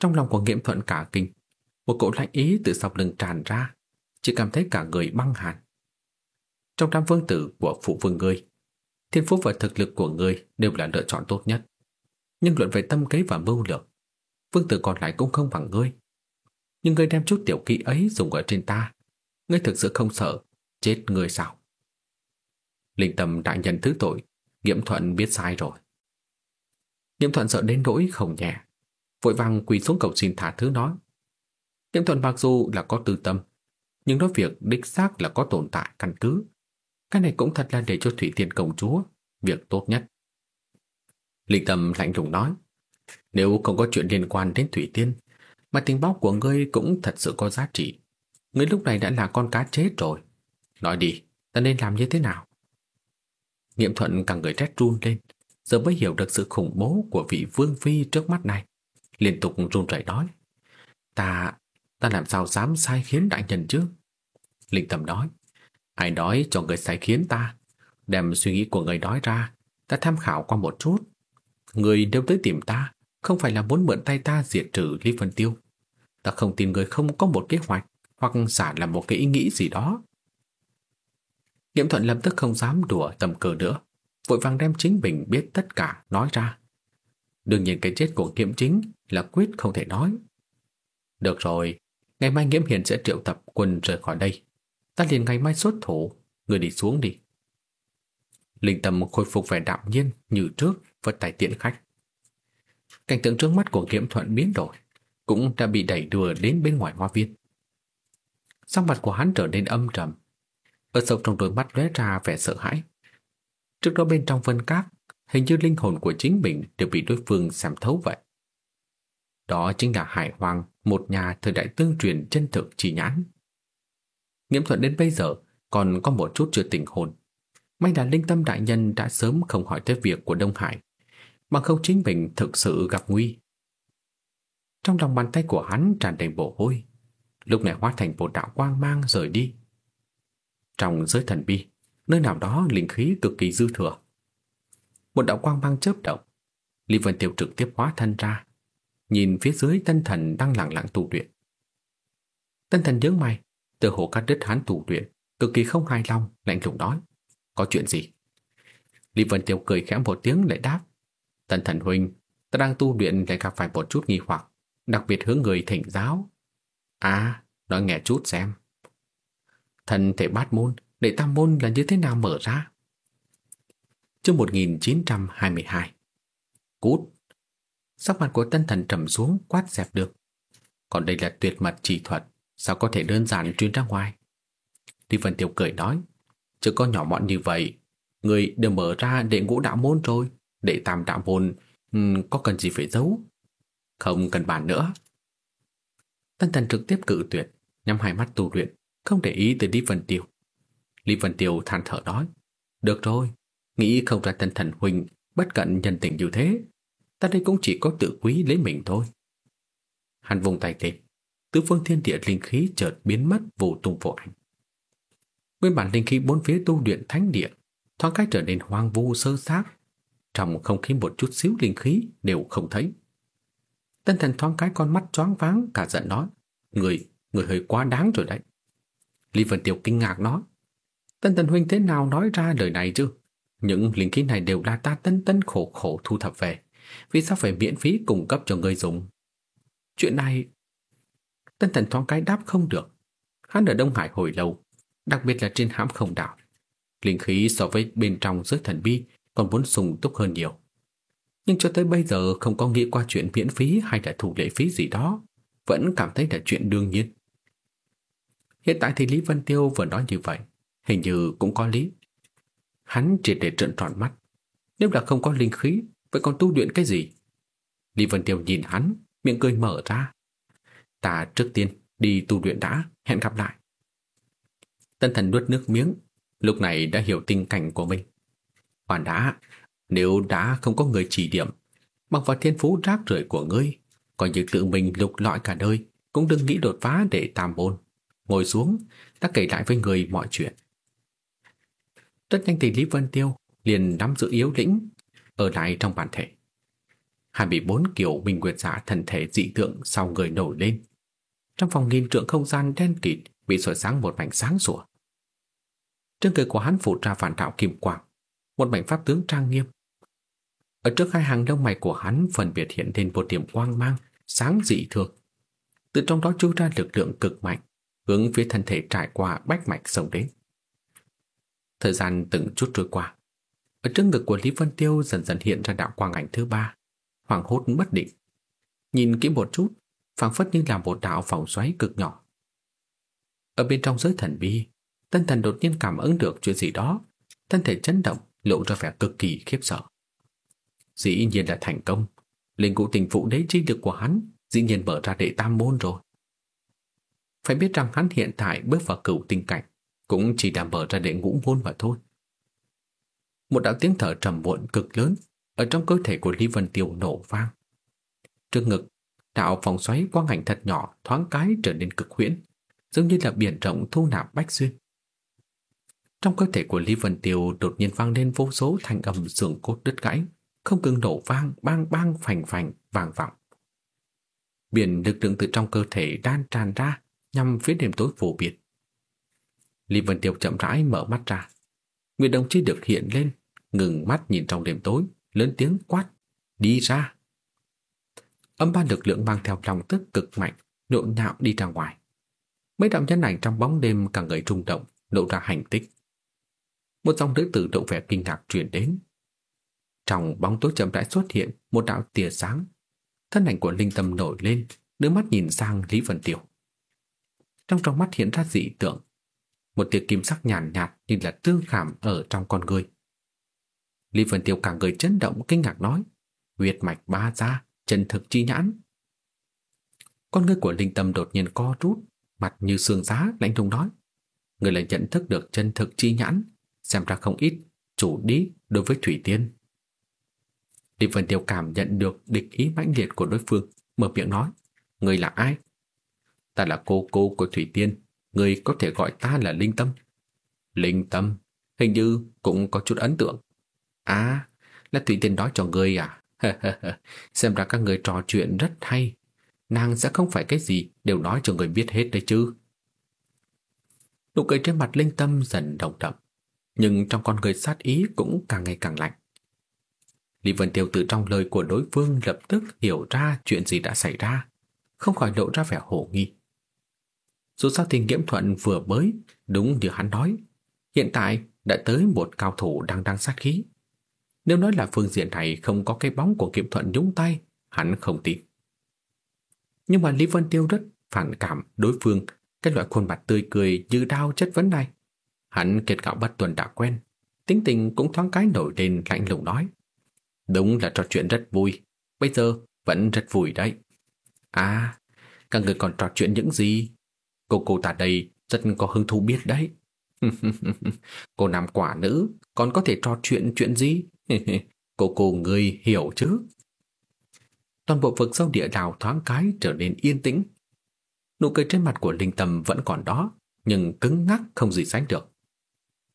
A: Trong lòng của Nghiễm Thuận cả kinh, một cỗ lạnh ý từ sau lưng tràn ra, chỉ cảm thấy cả người băng hàn. Trong đám vương tử của phụ vương ngươi, thiên phú và thực lực của ngươi đều là lựa chọn tốt nhất. Nhưng luận về tâm kế và mưu lược, vương tử còn lại cũng không bằng ngươi. Nhưng ngươi đem chút tiểu kỹ ấy dùng ở trên ta, ngươi thực sự không sợ, chết ngươi sao? Linh tâm đại nhân thứ tội, Nghiệm Thuận biết sai rồi. Nghiệm Thuận sợ đến nỗi không nhẹ, vội vàng quỳ xuống cầu xin thả thứ nói. Nghiệm Thuận mặc dù là có tư tâm, nhưng nói việc đích xác là có tồn tại căn cứ. Cái này cũng thật là để cho Thủy Tiên công chúa, việc tốt nhất. Linh Tâm lạnh lùng nói, nếu không có chuyện liên quan đến Thủy Tiên, mà tình báo của ngươi cũng thật sự có giá trị. Ngươi lúc này đã là con cá chết rồi. Nói đi, ta nên làm như thế nào? Nghiệm thuận càng người rét run lên, giờ mới hiểu được sự khủng bố của vị vương phi trước mắt này. Liên tục run rẩy nói, ta, ta làm sao dám sai khiến đại nhân chứ? Linh Tâm nói, ai nói cho người sai khiến ta, đem suy nghĩ của người nói ra, ta tham khảo qua một chút. Người đều tới tìm ta, không phải là muốn mượn tay ta diệt trừ Lý Vân Tiêu. Ta không tin người không có một kế hoạch hoặc giả là một cái ý nghĩ gì đó. Nghiệm thuận lập tức không dám đùa tầm cờ nữa, vội vàng đem chính mình biết tất cả nói ra. Đương nhiên cái chết của Nghiệm chính là quyết không thể nói. Được rồi, ngày mai Nghiễm Hiền sẽ triệu tập quân rời khỏi đây. Ta liền ngày mai xuất thủ, người đi xuống đi. Linh tâm khôi phục vẻ đạm nhiên như trước vật tài tiện khách. Cảnh tượng trước mắt của Nghiễm Thuận biến đổi, cũng đã bị đẩy đưa đến bên ngoài hoa viên. Sắc mặt của hắn trở nên âm trầm, ở sâu trong đôi mắt lóe ra vẻ sợ hãi. Trước đó bên trong vân cát, hình như linh hồn của chính mình đều bị đối phương xem thấu vậy. Đó chính là Hải Hoàng, một nhà thời đại tương truyền chân thực chỉ nhãn. Nghiễm thuận đến bây giờ còn có một chút chưa tỉnh hồn. May là linh tâm đại nhân đã sớm không hỏi tới việc của Đông Hải, bằng không chính mình thực sự gặp nguy. Trong lòng bàn tay của hắn tràn đầy bộ hôi, lúc này hóa thành một đạo quang mang rời đi. Trong giới thần bi, nơi nào đó linh khí cực kỳ dư thừa. Một đạo quang mang chớp động, Lý Vân Tiêu trực tiếp hóa thân ra, nhìn phía dưới tân thần đang lặng lặng tù luyện. Tân thần nhướng mày, từ hồ cắt đứt hắn tù luyện, cực kỳ không hài lòng, lạnh lùng nói, có chuyện gì? Lý Vân Tiêu cười khẽ một tiếng lại đáp, tân thần huynh, ta đang tu luyện lại gặp phải một chút nghi hoặc, đặc biệt hướng người thỉnh giáo. À, nói nghe chút xem. Thần thể bát môn, đệ tam môn là như thế nào mở ra? Chương 1922 Cút Sắc mặt của tân thần trầm xuống quát dẹp được. Còn đây là tuyệt mật chỉ thuật, sao có thể đơn giản truyền ra ngoài? Lý Vân tiểu cười nói, chứ có nhỏ mọn như vậy, người đều mở ra đệ ngũ đạo môn rồi, đệ tam đạo môn, um, có cần gì phải giấu? Không cần bàn nữa. Tân thần trực tiếp cự tuyệt, nhắm hai mắt tu luyện, không để ý tới Lý Vân Tiêu. Lý Vân Tiêu than thở nói, được rồi, nghĩ không ra tân thần huynh bất cận nhân tình như thế, ta đây cũng chỉ có tự quý lấy mình thôi. Hắn vùng tay lên, tứ phương thiên địa linh khí chợt biến mất vô tung vô ảnh. Nguyên bản linh khí bốn phía tu luyện thánh địa thoáng cách trở nên hoang vu sơ xác, trong không khí một chút xíu linh khí đều không thấy. Tân thần thoáng cái con mắt choáng váng cả giận nói, người, người hơi quá đáng rồi đấy. Lý Vân Tiêu kinh ngạc nói. Tân thần Huynh thế nào nói ra lời này chứ? Những linh khí này đều là ta tân tân khổ khổ thu thập về. Vì sao phải miễn phí cung cấp cho người dùng? Chuyện này... Tân Thần thoáng cái đáp không được. Hắn ở Đông Hải hồi lâu, đặc biệt là trên hãm không đảo. Linh khí so với bên trong giới thần bi còn muốn sung túc hơn nhiều. Nhưng cho tới bây giờ không có nghĩ qua chuyện miễn phí hay là thủ lệ phí gì đó, vẫn cảm thấy là chuyện đương nhiên. Hiện tại thì Lý Vân Tiêu vừa nói như vậy, hình như cũng có lý. Hắn chỉ để trợn tròn mắt. Nếu là không có linh khí, vậy còn tu luyện cái gì? Lý Vân Tiêu nhìn hắn, miệng cười mở ra. Ta trước tiên đi tu luyện đã, hẹn gặp lại. Tân thần nuốt nước miếng, lúc này đã hiểu tình cảnh của mình. Hoàn đã, nếu đã không có người chỉ điểm, bằng vào thiên phú rác rưởi của ngươi, còn như tự mình lục lọi cả đời, cũng đừng nghĩ đột phá để tam bôn. Ngồi xuống, ta kể lại với người mọi chuyện. Rất nhanh thì Lý Vân Tiêu liền nắm giữ yếu lĩnh, ở lại trong bản thể. 24 kiểu minh nguyệt giả thần thể dị tượng sau người nổi lên. Trong phòng nghìn trượng không gian đen kịt bị soi sáng một mảnh sáng sủa. Trên người của hắn phủ ra phản thảo kim quang, một mảnh pháp tướng trang nghiêm. Ở trước hai hàng lông mày của hắn phần biệt hiện lên một điểm quang mang, sáng dị thường. Từ trong đó trôi ra lực lượng cực mạnh, hướng phía thân thể trải qua bách mạch sông đến. Thời gian từng chút trôi qua. Ở trước ngực của Lý Vân Tiêu dần dần hiện ra đạo quang ảnh thứ ba, hoàng hốt bất định. Nhìn kỹ một chút, phảng phất như là một đạo vòng xoáy cực nhỏ. Ở bên trong giới thần bi, tân thần đột nhiên cảm ứng được chuyện gì đó, thân thể chấn động, lộ ra vẻ cực kỳ khiếp sợ. Dĩ nhiên là thành công, linh cụ tình phụ đế chi lực của hắn dĩ nhiên mở ra đệ tam môn rồi. Phải biết rằng hắn hiện tại bước vào cửu tinh cảnh, cũng chỉ đảm mở ra đệ ngũ môn mà thôi. Một đạo tiếng thở trầm muộn cực lớn ở trong cơ thể của Lý Vân Tiêu nổ vang. Trước ngực, đạo phòng xoáy quang ảnh thật nhỏ thoáng cái trở nên cực huyễn, giống như là biển rộng thu nạp bách xuyên. Trong cơ thể của Lý Vân Tiêu đột nhiên vang lên vô số thanh âm xương cốt đứt gãy, không ngừng nổ vang, bang bang phành phành, vang vọng. Biển lực lượng từ trong cơ thể đan tràn ra nhằm phía đêm tối vô biệt. Lý Vân Tiêu chậm rãi mở mắt ra. Nguyệt đồng chi được hiện lên, ngừng mắt nhìn trong đêm tối, lớn tiếng quát, đi ra. Âm ba lực lượng mang theo lòng tức cực mạnh, nộn nhạo đi ra ngoài. Mấy đạo nhân ảnh trong bóng đêm cả người rung động, lộ ra hành tích. Một dòng nữ tử động vẻ kinh ngạc truyền đến. Trong bóng tối chậm rãi xuất hiện một đạo tia sáng. Thân ảnh của linh tâm nổi lên, đưa mắt nhìn sang Lý Vân tiểu. Trong trong mắt hiện ra dị tượng, một tia kim sắc nhàn nhạt, nhạt như là tương khảm ở trong con người. Lý Vân tiểu cả người chấn động kinh ngạc nói, huyết mạch ba ra, chân thực chi nhãn. Con người của linh tâm đột nhiên co rút, mặt như xương giá lạnh lùng nói. Người lại nhận thức được chân thực chi nhãn, xem ra không ít, chủ đi đối với Thủy Tiên. Lý Vân Tiêu cảm nhận được địch ý mãnh liệt của đối phương, mở miệng nói, người là ai? Ta là cô cô của Thủy Tiên, người có thể gọi ta là Linh Tâm. Linh Tâm, hình như cũng có chút ấn tượng. À, là Thủy Tiên nói cho người à? Xem ra các người trò chuyện rất hay. Nàng sẽ không phải cái gì đều nói cho người biết hết đấy chứ. Nụ cười trên mặt Linh Tâm dần đồng đậm, nhưng trong con người sát ý cũng càng ngày càng lạnh. Lý Vân Tiêu từ trong lời của đối phương lập tức hiểu ra chuyện gì đã xảy ra, không khỏi lộ ra vẻ hổ nghi. Dù sao thì Nghiễm Thuận vừa mới, đúng như hắn nói, hiện tại đã tới một cao thủ đang đang sát khí. Nếu nói là phương diện này không có cái bóng của Nghiễm Thuận nhúng tay, hắn không tin. Nhưng mà Lý Vân Tiêu rất phản cảm đối phương cái loại khuôn mặt tươi cười như đao chất vấn này. Hắn kiệt gạo bất tuần đã quen, tính tình cũng thoáng cái nổi lên lạnh lùng nói. Đúng là trò chuyện rất vui, bây giờ vẫn rất vui đấy. À, các người còn trò chuyện những gì? Cô cô ta đây rất có hứng thú biết đấy. cô nam quả nữ còn có thể trò chuyện chuyện gì? cô cô người hiểu chứ? Toàn bộ vực sâu địa đào thoáng cái trở nên yên tĩnh. Nụ cười trên mặt của Linh Tâm vẫn còn đó, nhưng cứng ngắc không gì sánh được.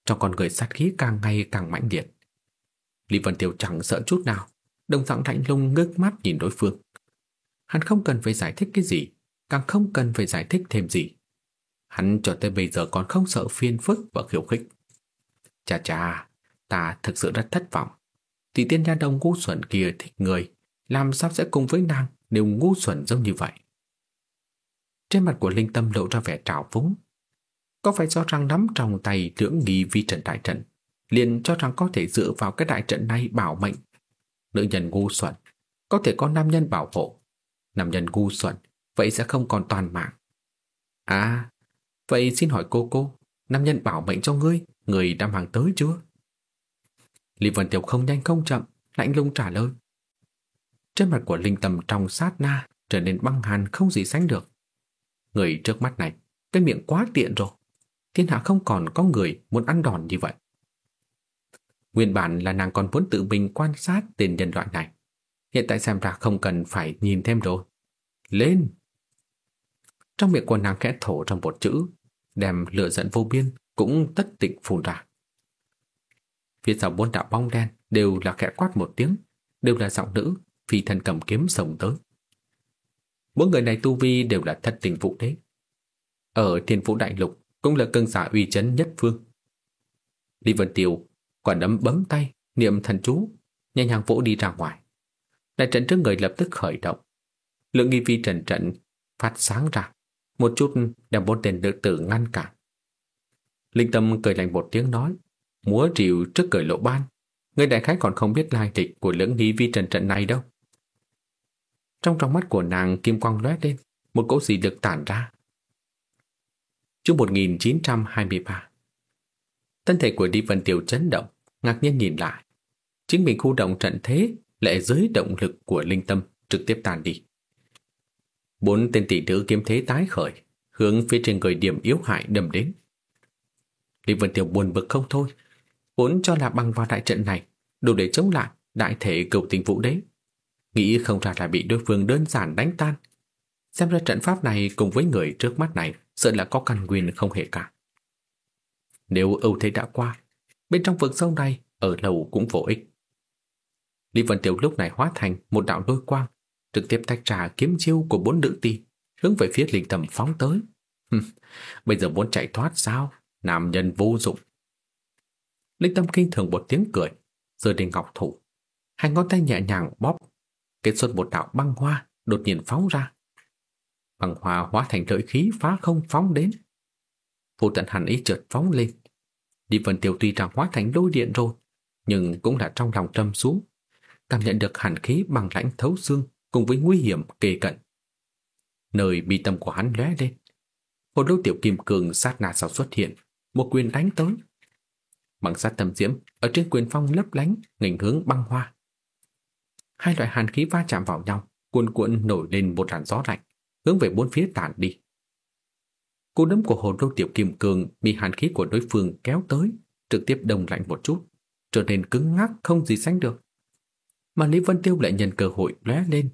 A: Trong con người sát khí càng ngày càng mãnh liệt. Lý Vân Tiêu chẳng sợ chút nào, đồng dạng lạnh lùng ngước mắt nhìn đối phương. Hắn không cần phải giải thích cái gì, càng không cần phải giải thích thêm gì. Hắn cho tới bây giờ còn không sợ phiền phức và khiêu khích. Chà chà, ta thực sự rất thất vọng. Tỷ tiên nha đông ngu xuẩn kia thích người, làm sao sẽ cùng với nàng đều ngu xuẩn giống như vậy? Trên mặt của Linh Tâm lộ ra vẻ trào phúng. Có phải do rằng nắm trong tay lưỡng nghi vi trận đại trận, liền cho rằng có thể dựa vào cái đại trận này bảo mệnh. Nữ nhân ngu xuẩn, có thể có nam nhân bảo hộ. Nam nhân ngu xuẩn, vậy sẽ không còn toàn mạng. À, vậy xin hỏi cô cô, nam nhân bảo mệnh cho ngươi, người đang hàng tới chưa? Lý Vân Tiểu không nhanh không chậm, lạnh lùng trả lời. Trên mặt của Linh Tâm trong sát na trở nên băng hàn không gì sánh được. Người trước mắt này, cái miệng quá tiện rồi. Thiên hạ không còn có người muốn ăn đòn như vậy. Nguyên bản là nàng còn muốn tự mình quan sát tên nhân loại này. Hiện tại xem ra không cần phải nhìn thêm rồi. Lên! Trong miệng của nàng khẽ thổ trong một chữ, đem lửa giận vô biên cũng tất tịnh phun ra. Phía sau bốn đạo bóng đen đều là khẽ quát một tiếng, đều là giọng nữ, phi thần cầm kiếm sồng tới. Bốn người này tu vi đều là thất tình vũ đế. Ở thiên vũ đại lục cũng là cơn giả uy chấn nhất phương. Lý Vân Tiêu quả đấm bấm tay, niệm thần chú, nhanh nhàng vỗ đi ra ngoài. Đại trận trước người lập tức khởi động. Lượng nghi vi trần trận phát sáng ra, một chút đem bốn tên nữ tử ngăn cản. Linh Tâm cười lạnh một tiếng nói, múa rượu trước cười lộ ban. Người đại khái còn không biết lai lịch của lưỡng nghi vi trần trận này đâu. Trong trong mắt của nàng kim quang lóe lên, một cỗ gì được tản ra. Chương 1923 Thân thể của Đi Vân Tiểu chấn động, ngạc nhiên nhìn lại. Chính mình khu động trận thế lại dưới động lực của linh tâm trực tiếp tàn đi. Bốn tên tỷ nữ kiếm thế tái khởi, hướng phía trên người điểm yếu hại đâm đến. Lý Vân Tiểu buồn bực không thôi, vốn cho là bằng vào đại trận này, đủ để chống lại đại thể cầu tình vũ đấy, Nghĩ không ra là bị đối phương đơn giản đánh tan. Xem ra trận pháp này cùng với người trước mắt này sợ là có căn nguyên không hề cả. Nếu ưu thế đã qua, bên trong vực sâu này ở lâu cũng vô ích. Lý Vân Tiểu lúc này hóa thành một đạo lôi quang, trực tiếp tách trà kiếm chiêu của bốn nữ ti, hướng về phía linh tầm phóng tới. Bây giờ muốn chạy thoát sao? Nam nhân vô dụng. Linh tâm kinh thường một tiếng cười, rồi đi ngọc thủ. Hai ngón tay nhẹ nhàng bóp, kết xuất một đạo băng hoa đột nhiên phóng ra. Băng hòa hóa thành lợi khí phá không phóng đến. Vô tận hàn ý chợt phóng lên. Đi Vân Tiểu tuy rằng hóa thành lôi điện rồi, nhưng cũng là trong lòng trầm xuống, cảm nhận được hàn khí bằng lãnh thấu xương cùng với nguy hiểm kề cận. Nơi bi tâm của hắn lóe lên. Một lô tiểu kim cường sát na sau xuất hiện, một quyền đánh tới. Bằng sát tâm diễm ở trên quyền phong lấp lánh, nghỉnh hướng băng hoa. Hai loại hàn khí va chạm vào nhau, cuồn cuộn nổi lên một làn gió lạnh, hướng về bốn phía tản đi. Cú đấm của hồn lô tiểu kim cương bị hàn khí của đối phương kéo tới, trực tiếp đông lạnh một chút, trở nên cứng ngắc không gì sánh được. Mà Lý Vân Tiêu lại nhân cơ hội lóe lên,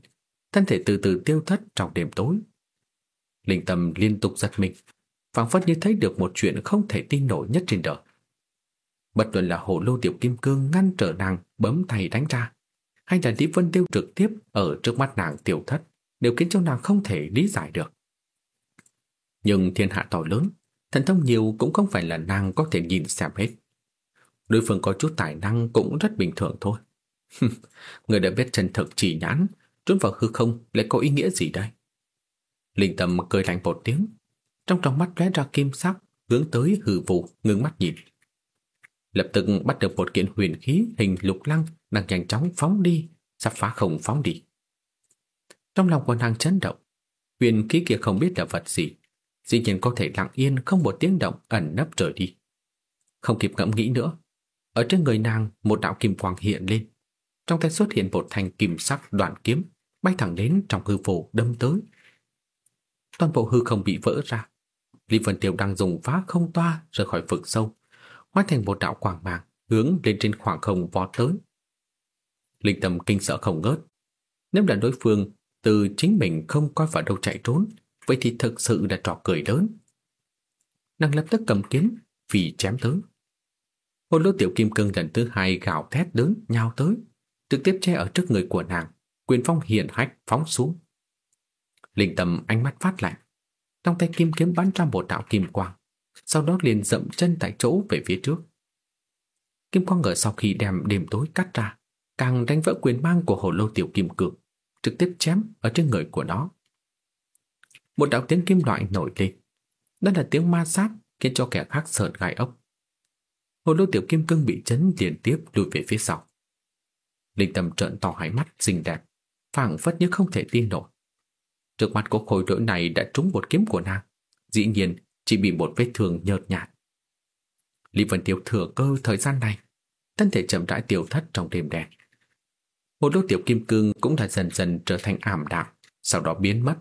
A: thân thể từ từ tiêu thất trong đêm tối. Linh tâm liên tục giật mình, phảng phất như thấy được một chuyện không thể tin nổi nhất trên đời. Bất luận là hồ lô tiểu kim cương ngăn trở nàng bấm tay đánh ra, hay là Lý Vân Tiêu trực tiếp ở trước mắt nàng tiểu thất, đều khiến cho nàng không thể lý giải được. Nhưng thiên hạ to lớn, thần thông nhiều cũng không phải là nàng có thể nhìn xem hết. Đối phương có chút tài năng cũng rất bình thường thôi. Người đã biết chân thực chỉ nhãn, trốn vào hư không lại có ý nghĩa gì đây? Linh tâm cười lạnh một tiếng, trong trong mắt lóe ra kim sắc, hướng tới hư vụ, ngưng mắt nhìn. Lập tức bắt được một kiện huyền khí hình lục lăng đang nhanh chóng phóng đi, sắp phá không phóng đi. Trong lòng của nàng chấn động, huyền khí kia không biết là vật gì, dĩ nhiên có thể lặng yên không một tiếng động ẩn nấp rời đi. Không kịp ngẫm nghĩ nữa, ở trên người nàng một đạo kim quang hiện lên, trong tay xuất hiện một thanh kim sắc đoạn kiếm bay thẳng đến trong hư vô đâm tới. Toàn bộ hư không bị vỡ ra. Lý Vân Tiêu đang dùng phá không toa rời khỏi vực sâu, hóa thành một đạo quang mang hướng lên trên khoảng không vọt tới. Linh tâm kinh sợ không ngớt. Nếu là đối phương từ chính mình không coi vào đâu chạy trốn, vậy thì thực sự là trò cười lớn. Nàng lập tức cầm kiếm vì chém tới. Hồn lô tiểu kim cương lần thứ hai gào thét lớn nhau tới, trực tiếp che ở trước người của nàng, quyền phong hiền hách phóng xuống. Linh tâm ánh mắt phát lạnh, Trong tay kim kiếm bắn ra một đạo kim quang, sau đó liền dậm chân tại chỗ về phía trước. Kim quang ở sau khi đem đêm tối cắt ra, càng đánh vỡ quyền mang của hồ lô tiểu kim cương, trực tiếp chém ở trên người của nó. Một đạo tiếng kim loại nổi lên. Đó là tiếng ma sát khiến cho kẻ khác sợn gai ốc. Hồ lô tiểu kim cương bị chấn liên tiếp lùi về phía sau. Linh tâm trợn to hai mắt xinh đẹp, phảng phất như không thể tin nổi. Trước mặt của khối lỗi này đã trúng một kiếm của nàng, dĩ nhiên chỉ bị một vết thương nhợt nhạt. Lý Vân Tiêu thừa cơ thời gian này, thân thể chậm rãi tiêu thất trong đêm đen. Một lúc tiểu kim cương cũng đã dần dần trở thành ảm đạm, sau đó biến mất.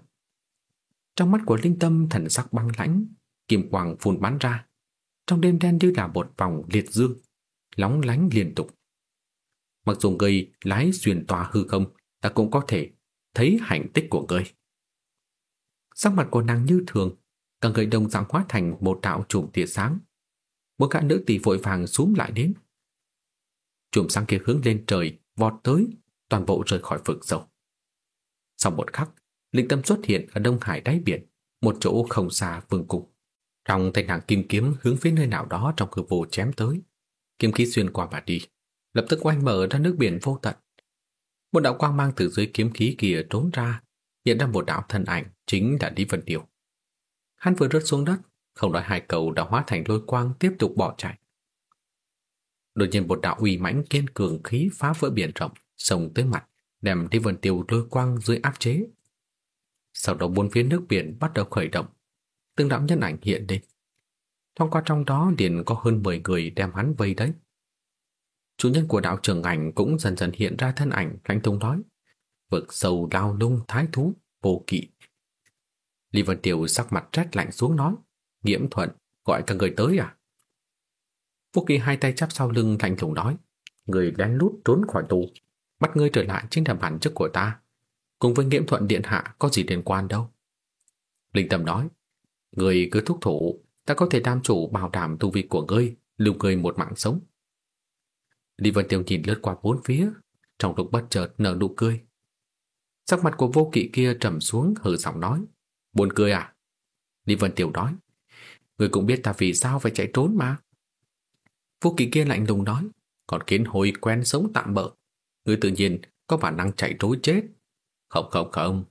A: Trong mắt của Linh Tâm thần sắc băng lãnh, kim quang phun bắn ra, trong đêm đen như là một vòng liệt dương, lóng lánh liên tục. Mặc dù ngươi lái xuyên tòa hư không, ta cũng có thể thấy hành tích của ngươi. Sắc mặt của nàng như thường, cả người đồng dạng hóa thành một đạo chùm tia sáng. Một gã nữ tỷ vội vàng xuống lại đến. Chùm sáng kia hướng lên trời, vọt tới, toàn bộ rời khỏi vực sâu. Sau một khắc, linh tâm xuất hiện ở Đông Hải đáy biển, một chỗ không xa vương cung. Trong tay nàng kim kiếm hướng phía nơi nào đó trong hư vô chém tới. Kiếm khí xuyên qua mà đi, lập tức oanh mở ra nước biển vô tận. Một đạo quang mang từ dưới kiếm khí kia trốn ra, hiện ra một đạo thân ảnh chính là Lý Vân Tiêu. Hắn vừa rớt xuống đất, không nói hai cầu đã hóa thành lôi quang tiếp tục bỏ chạy. Đột nhiên một đạo uy mãnh kiên cường khí phá vỡ biển rộng, sông tới mặt, đem Lý Vân Tiêu lôi quang dưới áp chế. Sau đó bốn phía nước biển bắt đầu khởi động, từng đạo nhân ảnh hiện lên. Thông qua trong đó liền có hơn 10 người đem hắn vây đấy. Chủ nhân của đạo trưởng ảnh cũng dần dần hiện ra thân ảnh lãnh thông nói. Vực sâu đao lung thái thú, vô kỵ. Lý Vân Tiểu sắc mặt rét lạnh xuống nói. Nghiễm thuận, gọi cả người tới à? Vô kỵ hai tay chắp sau lưng lạnh lùng nói. Người lén lút trốn khỏi tù. Bắt ngươi trở lại chính là bản chức của ta. Cùng với nghiễm thuận điện hạ có gì liên quan đâu. Linh Tâm nói. Người cứ thúc thủ, ta có thể đam chủ bảo đảm tu vi của ngươi, lưu ngươi một mạng sống. Lý Vân Tiêu nhìn lướt qua bốn phía, trong lúc bất chợt nở nụ cười. Sắc mặt của vô kỵ kia trầm xuống hừ giọng nói. Buồn cười à? Lý Vân Tiêu nói. Người cũng biết ta vì sao phải chạy trốn mà. Vô kỵ kia lạnh lùng nói. Còn kiến hồi quen sống tạm bỡ. Người tự nhiên có khả năng chạy trối chết. Không không không.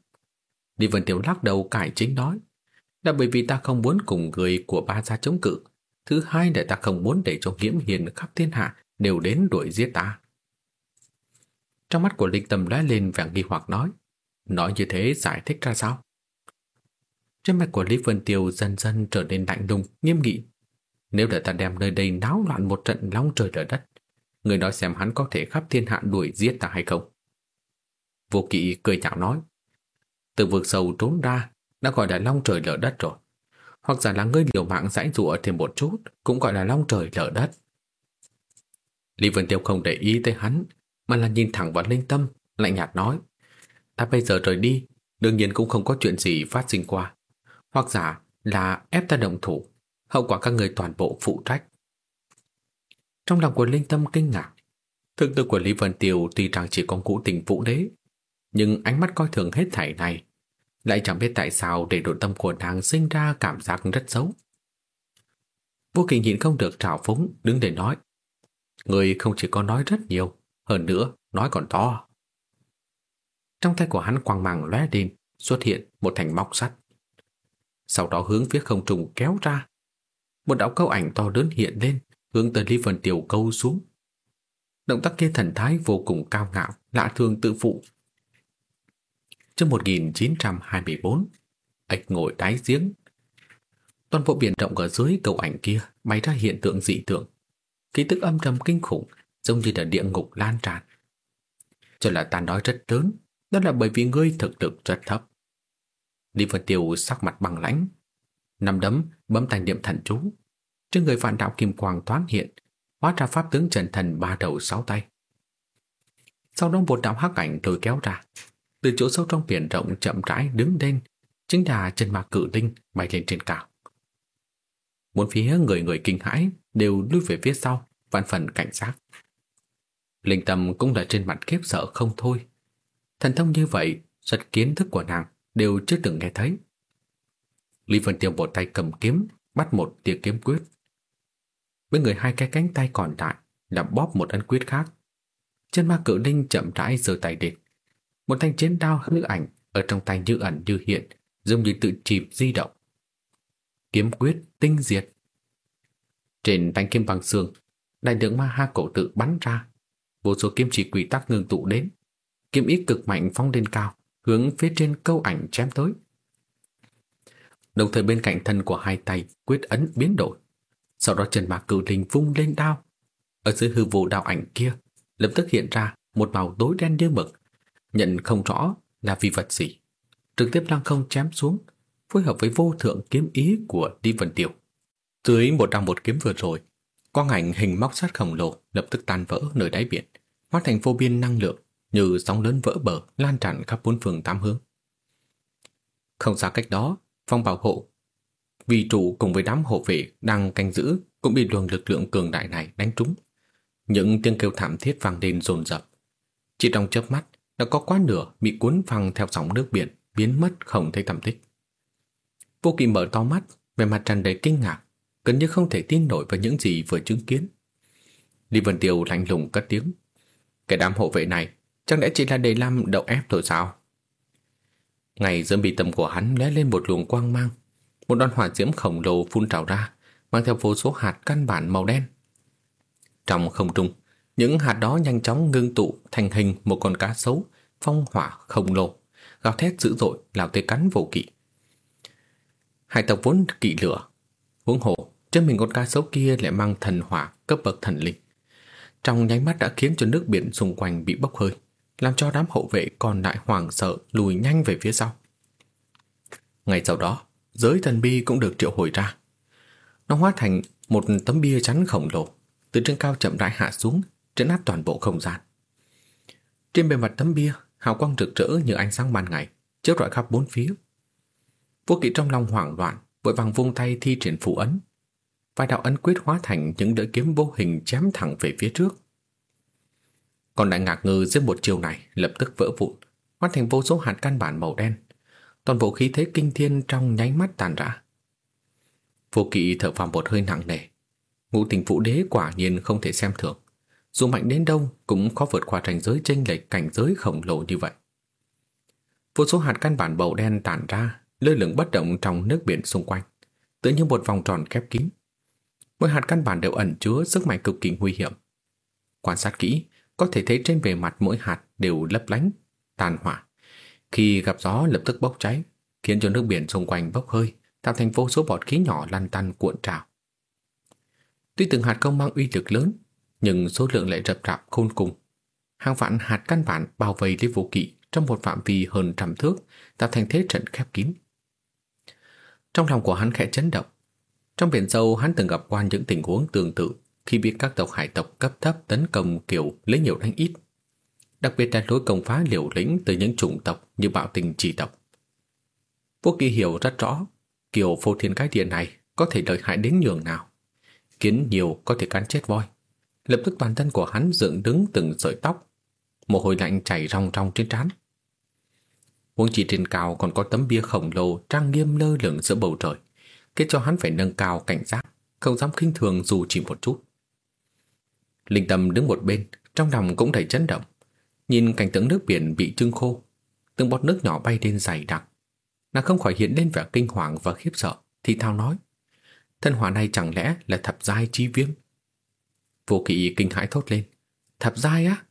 A: Đi Vân Tiêu lắc đầu cải chính nói. Là bởi vì ta không muốn cùng người của ba gia chống cự. Thứ hai là ta không muốn để cho nghiễm hiền khắp thiên hạ đều đến đuổi giết ta. Trong mắt của Linh Tâm lóe lên vẻ nghi hoặc nói, nói như thế giải thích ra sao? Trên mặt của Lý Vân Tiêu dần dần trở nên lạnh lùng, nghiêm nghị. Nếu để ta đem nơi đây náo loạn một trận long trời lở đất, người nói xem hắn có thể khắp thiên hạ đuổi giết ta hay không? Vô kỵ cười nhạo nói, từ vực sâu trốn ra đã gọi là long trời lở đất rồi. Hoặc giả là ngươi liều mạng giải rụa thêm một chút cũng gọi là long trời lở đất. Lý Vân Tiêu không để ý tới hắn, mà là nhìn thẳng vào Linh Tâm, lạnh nhạt nói. Ta bây giờ rời đi, đương nhiên cũng không có chuyện gì phát sinh qua. Hoặc giả là ép ta đồng thủ, hậu quả các người toàn bộ phụ trách. Trong lòng của Linh Tâm kinh ngạc, thực tư của Lý Vân Tiêu tuy rằng chỉ có ngũ tình vũ đế, nhưng ánh mắt coi thường hết thảy này, lại chẳng biết tại sao để độ tâm của nàng sinh ra cảm giác rất xấu. Vô kỳ nhịn không được trào phúng, đứng để nói. Người không chỉ có nói rất nhiều, hơn nữa nói còn to. Trong tay của hắn quang màng lóe lên, xuất hiện một thành móc sắt. Sau đó hướng phía không trùng kéo ra. Một đạo câu ảnh to lớn hiện lên, hướng tới Lý Vân Tiểu câu xuống. Động tác kia thần thái vô cùng cao ngạo, lạ thường tự phụ. Trước 1924, ếch ngồi đáy giếng. Toàn bộ biển động ở dưới cầu ảnh kia bày ra hiện tượng dị tượng khí tức âm trầm kinh khủng, giống như là địa ngục lan tràn. Cho là ta nói rất lớn, đó là bởi vì ngươi thực lực rất thấp. Lý Vân Tiêu sắc mặt bằng lãnh, nằm đấm bấm thành niệm thần chú. Trên người vạn đạo kim quang thoáng hiện, hóa ra pháp tướng trần thần ba đầu sáu tay. Sau đó một đạo hắc ảnh lôi kéo ra, từ chỗ sâu trong biển rộng chậm rãi đứng lên, chính là chân ma cự linh bay lên trên cao. Bốn phía người người kinh hãi đều lui về phía sau, vạn phần cảnh giác. Linh tâm cũng là trên mặt khiếp sợ không thôi. Thần thông như vậy, rất kiến thức của nàng đều chưa từng nghe thấy. Lý Vân Tiêu một tay cầm kiếm, bắt một tia kiếm quyết. Bên người hai cái cánh tay còn lại là bóp một ấn quyết khác. Chân ma cự linh chậm rãi giơ tay địch Một thanh chiến đao hư ảnh ở trong tay như ẩn như hiện, giống như tự chìm di động. Kiếm quyết tinh diệt. Trên thanh kiếm bằng xương, đại lượng ma ha cổ tự bắn ra, vô số kiếm chỉ quỷ tắc ngừng tụ đến, kiếm ý cực mạnh phóng lên cao, hướng phía trên câu ảnh chém tới. Đồng thời bên cạnh thân của hai tay quyết ấn biến đổi, sau đó trần mạc cử linh vung lên đao. Ở dưới hư vô đạo ảnh kia, lập tức hiện ra một màu tối đen như mực, nhận không rõ là vì vật gì. Trực tiếp lăng không chém xuống, phối hợp với vô thượng kiếm ý của Đi Vân Tiểu. Dưới một đao một kiếm vừa rồi, quang ảnh hình móc sắt khổng lồ lập tức tan vỡ nơi đáy biển, hóa thành vô biên năng lượng như sóng lớn vỡ bờ lan tràn khắp bốn phương tám hướng. Không xa cách đó, phong bảo hộ, vị chủ cùng với đám hộ vệ đang canh giữ cũng bị luồng lực lượng cường đại này đánh trúng. Những tiếng kêu thảm thiết vang lên dồn dập. Chỉ trong chớp mắt, đã có quá nửa bị cuốn phăng theo sóng nước biển, biến mất không thấy tầm tích. Vô Kỳ mở to mắt, vẻ mặt tràn đầy kinh ngạc, gần như không thể tin nổi vào những gì vừa chứng kiến. Lý Vân Tiêu lạnh lùng cất tiếng. Cái đám hộ vệ này chẳng lẽ chỉ là đầy lam đậu ép thôi sao? Ngày giữa bị tâm của hắn lóe lên một luồng quang mang, một đoàn hỏa diễm khổng lồ phun trào ra, mang theo vô số hạt căn bản màu đen. Trong không trung, những hạt đó nhanh chóng ngưng tụ thành hình một con cá sấu phong hỏa khổng lồ, gào thét dữ dội lao tới cắn vô kỵ. Hải tộc vốn kỵ lửa, huống hồ trên mình con cá sấu kia lại mang thần hỏa cấp bậc thần linh. Trong nháy mắt đã khiến cho nước biển xung quanh bị bốc hơi, làm cho đám hậu vệ còn lại hoảng sợ lùi nhanh về phía sau. Ngay sau đó, giới thần bi cũng được triệu hồi ra. Nó hóa thành một tấm bia chắn khổng lồ, từ trên cao chậm rãi hạ xuống, trấn áp toàn bộ không gian. Trên bề mặt tấm bia, hào quang rực rỡ như ánh sáng ban ngày, chiếu rọi khắp bốn phía. Vô kỵ trong lòng hoảng loạn, vội vàng vung tay thi triển phụ ấn. Vài đạo ấn quyết hóa thành những đỡ kiếm vô hình chém thẳng về phía trước. Còn đại ngạc ngư dưới một chiều này lập tức vỡ vụn, hóa thành vô số hạt căn bản màu đen. Toàn bộ khí thế kinh thiên trong nháy mắt tàn rã. Vô kỵ thở phào một hơi nặng nề. Ngũ tình phụ đế quả nhiên không thể xem thường. Dù mạnh đến đâu cũng khó vượt qua ranh giới chênh lệch cảnh giới khổng lồ như vậy. Vô số hạt căn bản bầu đen tản ra, lơ lửng bất động trong nước biển xung quanh, tự như một vòng tròn khép kín. Mỗi hạt căn bản đều ẩn chứa sức mạnh cực kỳ nguy hiểm. Quan sát kỹ, có thể thấy trên bề mặt mỗi hạt đều lấp lánh, tàn hỏa. Khi gặp gió lập tức bốc cháy, khiến cho nước biển xung quanh bốc hơi, tạo thành vô số bọt khí nhỏ lăn tăn cuộn trào. Tuy từng hạt không mang uy lực lớn, nhưng số lượng lại rập rạp khôn cùng. Hàng vạn hạt căn bản bao vây lấy vũ kỵ trong một phạm vi hơn trăm thước, tạo thành thế trận khép kín. Trong lòng của hắn khẽ chấn động. Trong biển sâu hắn từng gặp qua những tình huống tương tự khi biết các tộc hải tộc cấp thấp tấn công kiểu lấy nhiều đánh ít. Đặc biệt là lối công phá liều lĩnh từ những chủng tộc như bạo tình trì tộc. Vô kỳ hiểu rất rõ kiểu phô thiên cái địa này có thể lợi hại đến nhường nào. Kiến nhiều có thể cắn chết voi. Lập tức toàn thân của hắn dựng đứng từng sợi tóc, mồ hôi lạnh chảy ròng ròng trên trán. Huống chỉ trên cao còn có tấm bia khổng lồ trang nghiêm lơ lửng giữa bầu trời, khiến cho hắn phải nâng cao cảnh giác, không dám khinh thường dù chỉ một chút. Linh Tâm đứng một bên, trong lòng cũng đầy chấn động. Nhìn cảnh tượng nước biển bị trưng khô, từng bọt nước nhỏ bay lên dày đặc. Nàng không khỏi hiện lên vẻ kinh hoàng và khiếp sợ, thì thao nói. Thân hỏa này chẳng lẽ là thập giai chi viêm? Vô kỵ kinh hãi thốt lên. Thập giai á?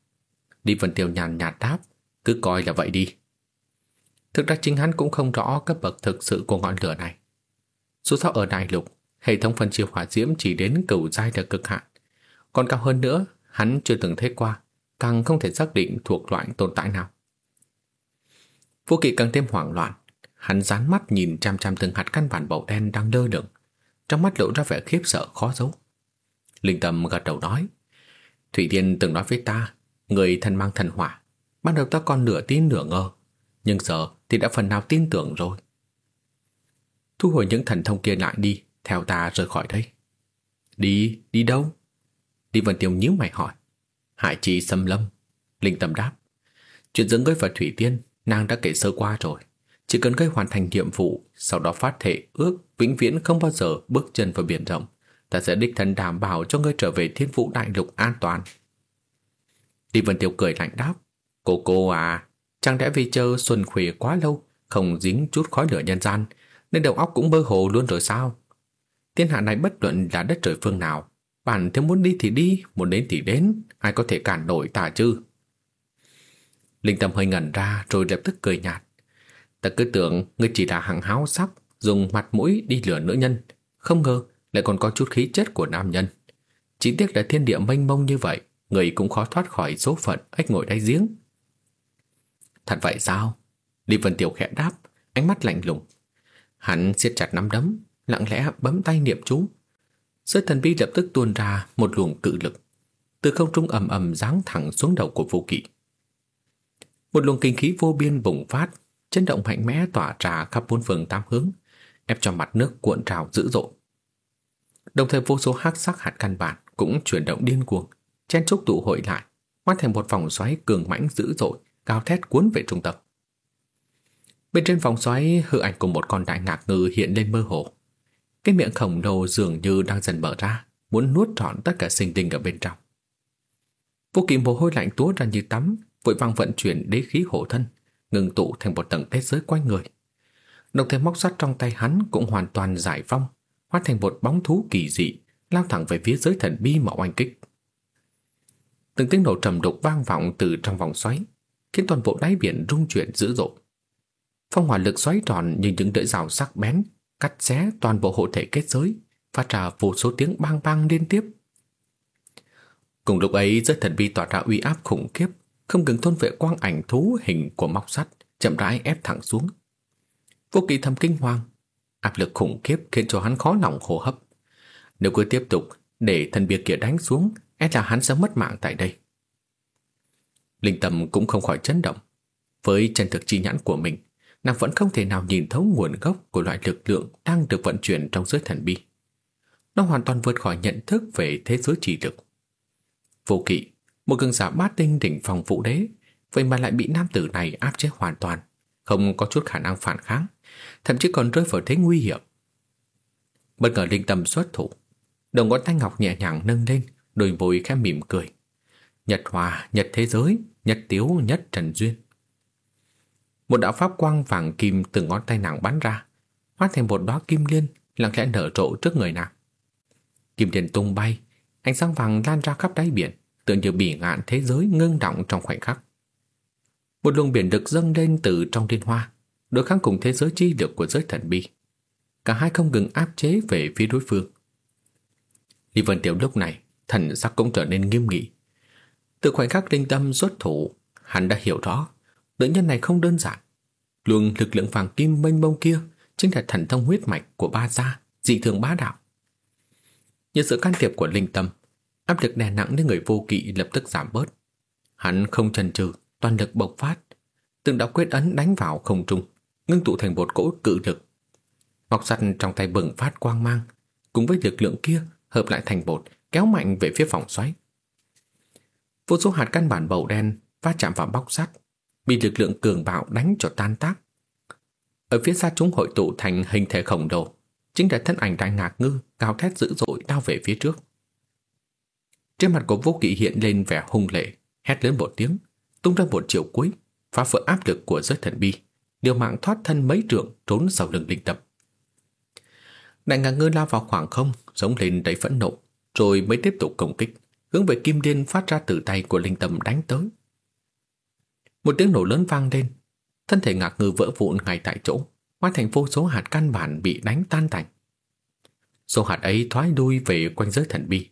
A: Đi Vân Tiêu nhàn nhạt đáp, cứ coi là vậy đi. Thực ra chính hắn cũng không rõ cấp bậc thực sự của ngọn lửa này. Dù sao ở đại lục, hệ thống phân chia hỏa diễm chỉ đến cửu giai là cực hạn. Còn cao hơn nữa, hắn chưa từng thấy qua, càng không thể xác định thuộc loại tồn tại nào. Vô kỵ càng thêm hoảng loạn, hắn dán mắt nhìn chăm chăm từng hạt căn bản bầu đen đang lơ lửng, trong mắt lộ ra vẻ khiếp sợ khó giấu. Linh Tâm gật đầu nói, Thủy Tiên từng nói với ta, người thân mang thần hỏa, ban đầu ta còn nửa tin nửa ngờ, nhưng giờ thì đã phần nào tin tưởng rồi. Thu hồi những thần thông kia lại đi, theo ta rời khỏi đây. Đi, đi đâu? đi Vân Tiêu nhíu mày hỏi. Hải chi xâm lâm. Linh tâm đáp. Chuyện dẫn ngươi vào Thủy Tiên, nàng đã kể sơ qua rồi. Chỉ cần ngươi hoàn thành nhiệm vụ, sau đó phát thể ước vĩnh viễn không bao giờ bước chân vào biển rộng, ta sẽ đích thân đảm bảo cho ngươi trở về thiên vũ đại lục an toàn. Đi Vân Tiêu cười lạnh đáp, cô cô à, chẳng lẽ vì chờ xuân khuya quá lâu, không dính chút khói lửa nhân gian, nên đầu óc cũng mơ hồ luôn rồi sao? Thiên hạ này bất luận là đất trời phương nào, bản thiếu muốn đi thì đi, muốn đến thì đến, ai có thể cản nổi ta chứ? Linh Tâm hơi ngẩn ra rồi lập tức cười nhạt. Ta cứ tưởng ngươi chỉ là hạng háo sắc, dùng mặt mũi đi lừa nữ nhân, không ngờ lại còn có chút khí chất của nam nhân. Chỉ tiếc là thiên địa mênh mông như vậy, người cũng khó thoát khỏi số phận ếch ngồi đáy giếng. Thật vậy sao? Lý Vân Tiểu khẽ đáp, ánh mắt lạnh lùng. Hắn siết chặt nắm đấm, lặng lẽ bấm tay niệm chú. Sơ thần bi lập tức tuôn ra một luồng cự lực, từ không trung ầm ầm giáng thẳng xuống đầu của vô kỵ. Một luồng kinh khí vô biên bùng phát, chấn động mạnh mẽ tỏa ra khắp bốn phương tám hướng, ép cho mặt nước cuộn trào dữ dội. Đồng thời vô số hắc sắc hạt căn bản cũng chuyển động điên cuồng, chen chúc tụ hội lại, hóa thành một vòng xoáy cường mãnh dữ dội, cao thét cuốn về trung tâm. Bên trên vòng xoáy, hư ảnh của một con đại ngạc ngư hiện lên mơ hồ. Cái miệng khổng lồ dường như đang dần mở ra, muốn nuốt trọn tất cả sinh linh ở bên trong. Vô kỵ mồ hôi lạnh túa ra như tắm, vội vàng vận chuyển đế khí hộ thân, ngừng tụ thành một tầng thế giới quanh người. Đồng thời móc sắt trong tay hắn cũng hoàn toàn giải phong, hóa thành một bóng thú kỳ dị, lao thẳng về phía giới thần bi mà oanh kích. Từng tiếng nổ trầm đục vang vọng từ trong vòng xoáy, khiến toàn bộ đáy biển rung chuyển dữ dội. Phong hỏa lực xoáy tròn như những lưỡi rào sắc bén, cắt xé toàn bộ hộ thể kết giới, phát ra vô số tiếng bang bang liên tiếp. Cùng lúc ấy, giới thần bi tỏa ra uy áp khủng khiếp, không ngừng thôn vệ quang ảnh thú hình của móc sắt, chậm rãi ép thẳng xuống. Vô kỳ thầm kinh hoàng, áp lực khủng khiếp khiến cho hắn khó lòng hô hấp. Nếu cứ tiếp tục để thần bia kia đánh xuống, e là hắn sẽ mất mạng tại đây. Linh tâm cũng không khỏi chấn động. Với chân thực chi nhãn của mình, nàng vẫn không thể nào nhìn thấu nguồn gốc của loại lực lượng đang được vận chuyển trong giới thần bi. Nó hoàn toàn vượt khỏi nhận thức về thế giới chỉ lực. Vô kỵ, một cường giả bát tinh đỉnh phòng vũ đế, vậy mà lại bị nam tử này áp chế hoàn toàn, không có chút khả năng phản kháng, thậm chí còn rơi vào thế nguy hiểm. Bất ngờ linh tâm xuất thủ, đồng ngón tay ngọc nhẹ nhàng nâng lên, đôi môi khẽ mỉm cười. Nhật hòa, nhật thế giới, nhật tiếu, nhất trần duyên. Một đạo pháp quang vàng kim từ ngón tay nàng bắn ra, hóa thành một đóa kim liên lặng lẽ nở rộ trước người nàng. Kim liên tung bay, ánh sáng vàng lan ra khắp đáy biển, tựa như bỉ ngạn thế giới ngưng động trong khoảnh khắc. Một luồng biển được dâng lên từ trong liên hoa, đối kháng cùng thế giới chi lực của giới thần bi. Cả hai không ngừng áp chế về phía đối phương. Lý Vân Tiểu lúc này, thần sắc cũng trở nên nghiêm nghị. Từ khoảnh khắc linh tâm xuất thủ, hắn đã hiểu rõ, nữ nhân này không đơn giản. Luồng lực lượng vàng kim mênh mông kia chính là thần thông huyết mạch của ba gia, dị thường bá đạo. Nhờ sự can thiệp của linh tâm, áp lực đè nặng lên người vô kỵ lập tức giảm bớt. Hắn không chần chừ, toàn lực bộc phát, từng đạo quyết ấn đánh vào không trung, ngưng tụ thành một cỗ cự lực. Ngọc sắt trong tay bừng phát quang mang, cùng với lực lượng kia hợp lại thành bột, kéo mạnh về phía phòng xoáy. Vô số hạt căn bản bầu đen va chạm vào bóc sắt, bị lực lượng cường bạo đánh cho tan tác. Ở phía xa chúng hội tụ thành hình thể khổng lồ, chính là thân ảnh đại ngạc ngư cao thét dữ dội đao về phía trước. Trên mặt của vô kỵ hiện lên vẻ hung lệ, hét lớn một tiếng, tung ra một chiều cuối, phá vỡ áp lực của giới thần bi, điều mạng thoát thân mấy trượng trốn sau lưng linh tập. Đại ngạc ngư lao vào khoảng không, giống lên đầy phẫn nộ, rồi mới tiếp tục công kích, hướng về kim điên phát ra từ tay của linh tâm đánh tới. Một tiếng nổ lớn vang lên, thân thể ngạc ngư vỡ vụn ngay tại chỗ, hóa thành vô số hạt căn bản bị đánh tan tành. Số hạt ấy thoái đuôi về quanh giới thần bi,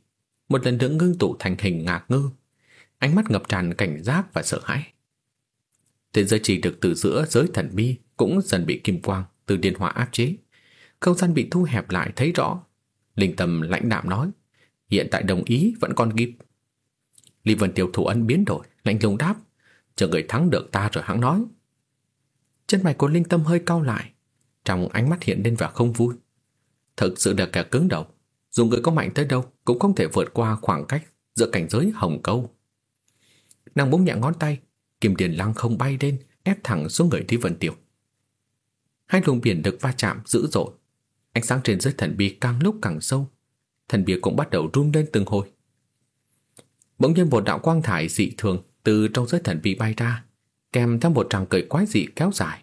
A: một lần nữa ngưng tụ thành hình ngạc ngư, ánh mắt ngập tràn cảnh giác và sợ hãi. Thế giới chỉ được từ giữa giới thần bi cũng dần bị kim quang từ điện hỏa áp chế. Không gian bị thu hẹp lại thấy rõ. Linh tâm lãnh đạm nói, hiện tại đồng ý vẫn còn kịp. Lý Vân Tiêu thủ ân biến đổi, lạnh lùng đáp, chờ người thắng được ta rồi hắn nói. Chân mày của Linh Tâm hơi cau lại, trong ánh mắt hiện lên vẻ không vui. Thực sự là kẻ cứng đầu, dù người có mạnh tới đâu cũng không thể vượt qua khoảng cách giữa cảnh giới hồng câu. Nàng búng nhẹ ngón tay, kim tiền lăng không bay lên, ép thẳng xuống người Lý Vân tiểu Hai luồng biển được va chạm dữ dội. Ánh sáng trên dưới thần bia càng lúc càng sâu. Thần bia cũng bắt đầu run lên từng hồi. Bỗng nhiên một đạo quang thải dị thường từ trong giới thần bị bay ra, kèm theo một tràng cười quái dị kéo dài.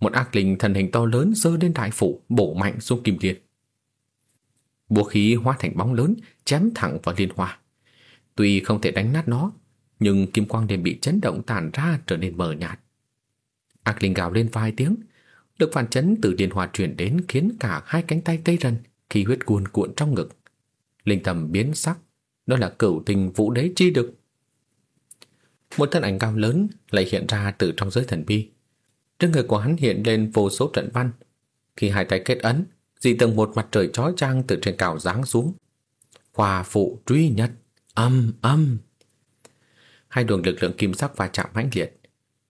A: Một ác linh thần hình to lớn rơi lên đại phủ, bổ mạnh xuống kim liên. Búa khí hóa thành bóng lớn, chém thẳng vào liên hoa. Tuy không thể đánh nát nó, nhưng kim quang đêm bị chấn động tàn ra trở nên mờ nhạt. Ác linh gào lên vài tiếng, lực phản chấn từ liên hoa truyền đến khiến cả hai cánh tay tê rần khi huyết cuồn cuộn trong ngực. Linh tầm biến sắc, đó là cửu tình vũ đế chi được. Một thân ảnh cao lớn lại hiện ra từ trong giới thần bi. Trên người của hắn hiện lên vô số trận văn. Khi hai tay kết ấn, dị tầng một mặt trời chói chang từ trên cao giáng xuống. Hòa phụ truy nhất, âm âm. Hai luồng lực lượng kim sắc va chạm mãnh liệt.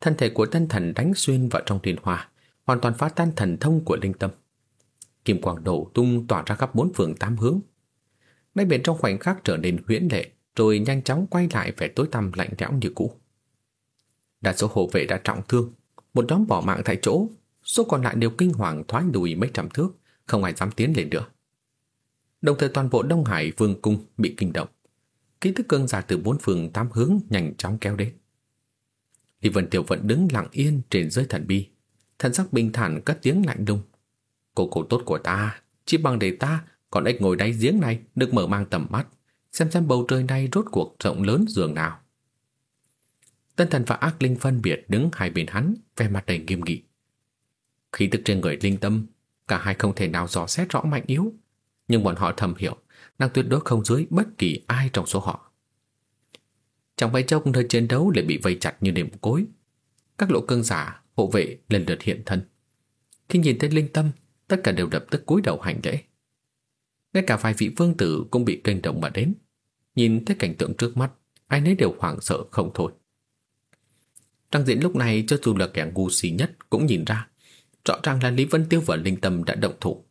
A: Thân thể của tân thần đánh xuyên vào trong thiên hòa, hoàn toàn phá tan thần thông của linh tâm. Kim quang đổ tung tỏa ra khắp bốn phương tám hướng. Đáy biển trong khoảnh khắc trở nên huyễn lệ, rồi nhanh chóng quay lại vẻ tối tăm lạnh lẽo như cũ. Đa số hộ vệ đã trọng thương, một nhóm bỏ mạng tại chỗ, số còn lại đều kinh hoàng thoái lùi mấy trăm thước, không ai dám tiến lên nữa. Đồng thời toàn bộ Đông Hải Vương cung bị kinh động. Ký thức cương giả từ bốn phương tám hướng nhanh chóng kéo đến. Lý Vân Tiểu vẫn đứng lặng yên trên dưới thần bi, thần sắc bình thản cất tiếng lạnh lùng. Cô cổ tốt của ta, chỉ bằng để ta còn ếch ngồi đáy giếng này được mở mang tầm mắt, xem xem bầu trời này rốt cuộc rộng lớn dường nào. Tân thần và ác linh phân biệt đứng hai bên hắn, vẻ mặt đầy nghiêm nghị. Khí tức trên người linh tâm, cả hai không thể nào dò xét rõ mạnh yếu, nhưng bọn họ thầm hiểu, nàng tuyệt đối không dưới bất kỳ ai trong số họ. Trong mấy chốc nơi chiến đấu lại bị vây chặt như nệm cối. Các lộ cương giả, hộ vệ lần lượt hiện thân. Khi nhìn thấy linh tâm, tất cả đều đập tức cúi đầu hành lễ. Ngay cả vài vị vương tử cũng bị kinh động mà đến. Nhìn thấy cảnh tượng trước mắt, ai nấy đều hoảng sợ không thôi. Trang diễn lúc này cho dù là kẻ ngu si nhất cũng nhìn ra, rõ ràng là Lý Vân Tiêu và Linh Tâm đã động thủ.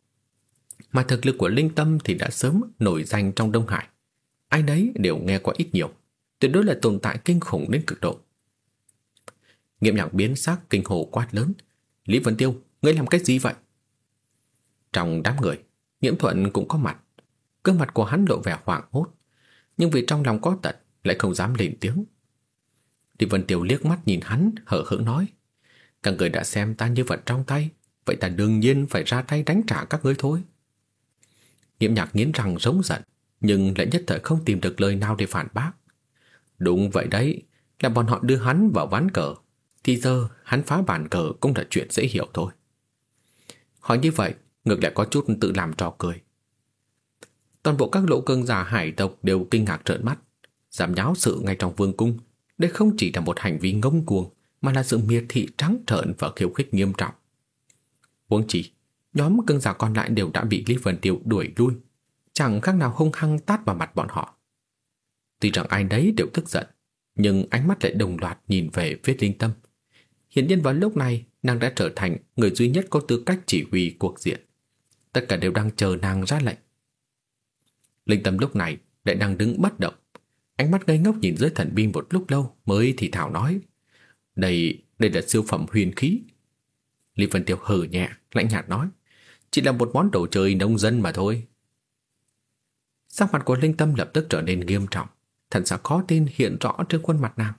A: Mà thực lực của Linh Tâm thì đã sớm nổi danh trong Đông Hải. Ai nấy đều nghe qua ít nhiều, tuyệt đối là tồn tại kinh khủng đến cực độ. Nghiệm nhạc biến sắc kinh hồ quát lớn. Lý Vân Tiêu, ngươi làm cái gì vậy? Trong đám người, Nghiễm Thuận cũng có mặt. Gương mặt của hắn lộ vẻ hoảng hốt, nhưng vì trong lòng có tật lại không dám lên tiếng. Thì Vân Tiêu liếc mắt nhìn hắn, hở hững nói. Các người đã xem ta như vật trong tay, vậy ta đương nhiên phải ra tay đánh trả các ngươi thôi. Nghiễm nhạc nghiến răng giống giận, nhưng lại nhất thời không tìm được lời nào để phản bác. Đúng vậy đấy, là bọn họ đưa hắn vào ván cờ, thì giờ hắn phá bàn cờ cũng là chuyện dễ hiểu thôi. Hỏi như vậy, ngược lại có chút tự làm trò cười. Toàn bộ các lộ cương giả hải tộc đều kinh ngạc trợn mắt, giảm nháo sự ngay trong vương cung. Đây không chỉ là một hành vi ngông cuồng, mà là sự miệt thị trắng trợn và khiêu khích nghiêm trọng. Huống chỉ, nhóm cương giả còn lại đều đã bị Lý Vân Tiêu đuổi lui, chẳng khác nào hung hăng tát vào mặt bọn họ. Tuy rằng ai đấy đều tức giận, nhưng ánh mắt lại đồng loạt nhìn về phía linh tâm. Hiện nhiên vào lúc này, nàng đã trở thành người duy nhất có tư cách chỉ huy cuộc diện. Tất cả đều đang chờ nàng ra lệnh. Linh tâm lúc này lại đang đứng bất động. Ánh mắt ngây ngốc nhìn dưới thần binh một lúc lâu mới thì thảo nói. Đây, đây là siêu phẩm huyền khí. Lý Vân Tiêu hừ nhẹ, lạnh nhạt nói. Chỉ là một món đồ chơi nông dân mà thôi. Sắc mặt của Linh Tâm lập tức trở nên nghiêm trọng. Thần sắc khó tin hiện rõ trên khuôn mặt nàng.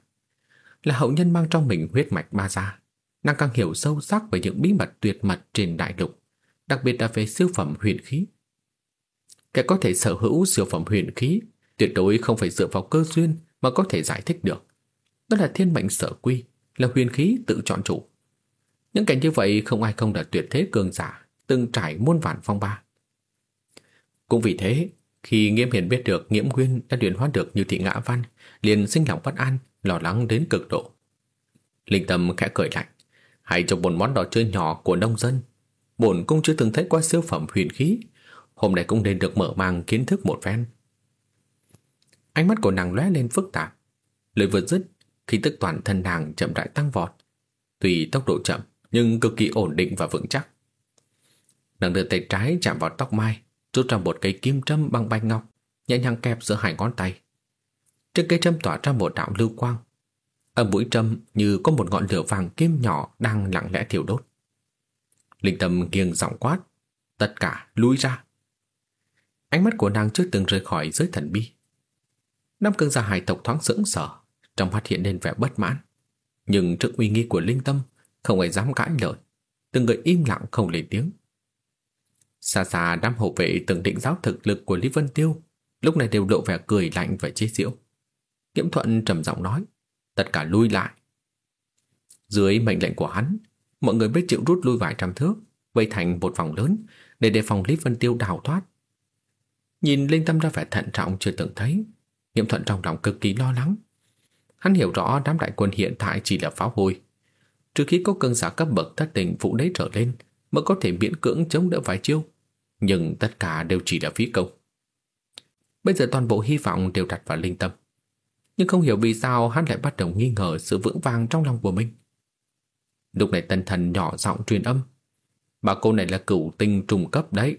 A: Là hậu nhân mang trong mình huyết mạch ba gia. Nàng càng hiểu sâu sắc về những bí mật tuyệt mật trên đại lục đặc biệt là về siêu phẩm huyền khí. Kẻ có thể sở hữu siêu phẩm huyền khí tuyệt đối không phải dựa vào cơ duyên mà có thể giải thích được. Đó là thiên mệnh sở quy, là huyền khí tự chọn chủ. Những cảnh như vậy không ai không là tuyệt thế cường giả, từng trải muôn vạn phong ba. Cũng vì thế, khi Nghiêm Hiền biết được Nghiễm Nguyên đã luyện hóa được như thị ngã văn, liền sinh lòng bất an, lo lắng đến cực độ. Linh tâm khẽ cười lạnh, hãy cho một món đồ chơi nhỏ của nông dân bổn cung chưa từng thấy qua siêu phẩm huyền khí, hôm nay cũng nên được mở mang kiến thức một phen. Ánh mắt của nàng lóe lên phức tạp, lời vừa dứt, khí tức toàn thân nàng chậm rãi tăng vọt, tùy tốc độ chậm nhưng cực kỳ ổn định và vững chắc. Nàng đưa tay trái chạm vào tóc mai, rút ra một cây kim châm bằng bạch ngọc, nhẹ nhàng kẹp giữa hai ngón tay. Trên cây châm tỏa ra một đạo lưu quang. Ở mũi châm như có một ngọn lửa vàng kim nhỏ đang lặng lẽ thiêu đốt. Linh tâm nghiêng giọng quát. Tất cả lui ra. Ánh mắt của nàng chưa từng rời khỏi giới thần bi. Năm cương gia hải tộc thoáng sững sờ, trong mắt hiện lên vẻ bất mãn. Nhưng trước uy nghi của linh tâm, không ai dám cãi lời. Từng người im lặng không lên tiếng. Xa xa đám hộ vệ từng định giáo thực lực của Lý Vân Tiêu, lúc này đều lộ vẻ cười lạnh và chế giễu. Kiếm thuận trầm giọng nói, tất cả lui lại. Dưới mệnh lệnh của hắn, mọi người mới chịu rút lui vài trăm thước, vây thành một vòng lớn để đề phòng Lý Vân Tiêu đào thoát. Nhìn Linh Tâm ra vẻ thận trọng chưa từng thấy, Nghiệm thuận trong lòng cực kỳ lo lắng. Hắn hiểu rõ đám đại quân hiện tại chỉ là pháo hôi. Trừ khi có cơn giả cấp bậc thất tình phụ đế trở lên mới có thể miễn cưỡng chống đỡ vài chiêu. Nhưng tất cả đều chỉ là phí công. Bây giờ toàn bộ hy vọng đều đặt vào linh tâm. Nhưng không hiểu vì sao hắn lại bắt đầu nghi ngờ sự vững vàng trong lòng của mình. Lúc này tân thần nhỏ giọng truyền âm. Bà cô này là cửu tinh trùng cấp đấy.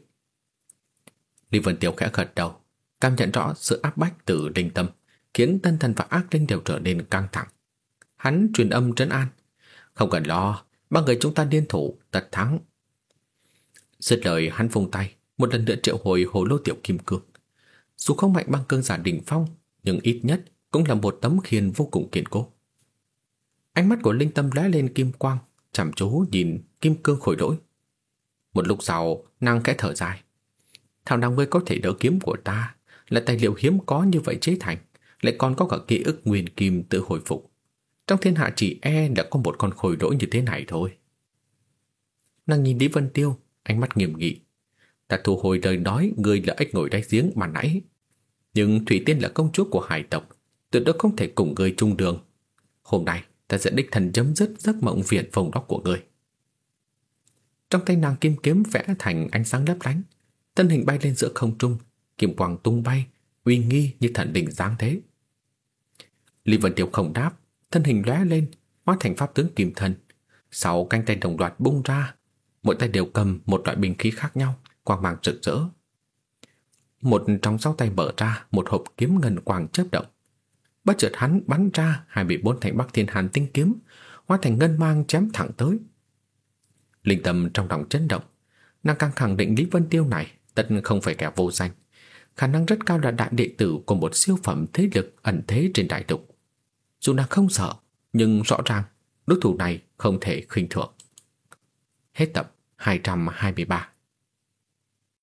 A: Lý Vân Tiêu khẽ gật đầu, cảm nhận rõ sự áp bách từ linh tâm, khiến tân thần và ác linh đều trở nên căng thẳng. Hắn truyền âm trấn an. Không cần lo, ba người chúng ta liên thủ, tật thắng. Dứt lời hắn vung tay, một lần nữa triệu hồi hồ lô tiểu kim cương. Dù không mạnh bằng cương giả đỉnh phong, nhưng ít nhất cũng là một tấm khiên vô cùng kiên cố. Ánh mắt của Linh Tâm lóe lên kim quang, chăm chú nhìn kim cương khối lỗi. Một lúc sau, nàng khẽ thở dài. Thảo nào ngươi có thể đỡ kiếm của ta, là tài liệu hiếm có như vậy chế thành, lại còn có cả ký ức nguyên kim tự hồi phục. Trong thiên hạ chỉ e đã có một con khôi lỗi như thế này thôi. Nàng nhìn Lý Vân Tiêu, ánh mắt nghiêm nghị. Ta thu hồi lời nói người là ếch ngồi đáy giếng mà nãy. Nhưng Thủy Tiên là công chúa của hải tộc, tuyệt đối không thể cùng người chung đường. Hôm nay, ta sẽ đích thần chấm dứt giấc mộng viện phòng đó của người. Trong tay nàng kim kiếm vẽ thành ánh sáng lấp lánh, thân hình bay lên giữa không trung, kim quang tung bay, uy nghi như thần đỉnh giáng thế. Lý Vân Tiêu không đáp, thân hình lóe lên, hóa thành pháp tướng kim thần. Sáu canh tay đồng loạt bung ra, mỗi tay đều cầm một loại bình khí khác nhau, quang mang rực rỡ. Một trong sáu tay mở ra, một hộp kiếm ngân quang chớp động. Bất chợt hắn bắn ra hai bị bốn thành Bắc Thiên Hàn tinh kiếm, hóa thành ngân mang chém thẳng tới. Linh tâm trong lòng chấn động, nàng càng khẳng định Lý Vân Tiêu này tất không phải kẻ vô danh, khả năng rất cao là đại đệ tử của một siêu phẩm thế lực ẩn thế trên đại lục. Dù nàng không sợ, nhưng rõ ràng đối thủ này không thể khinh thường. Hết tập 223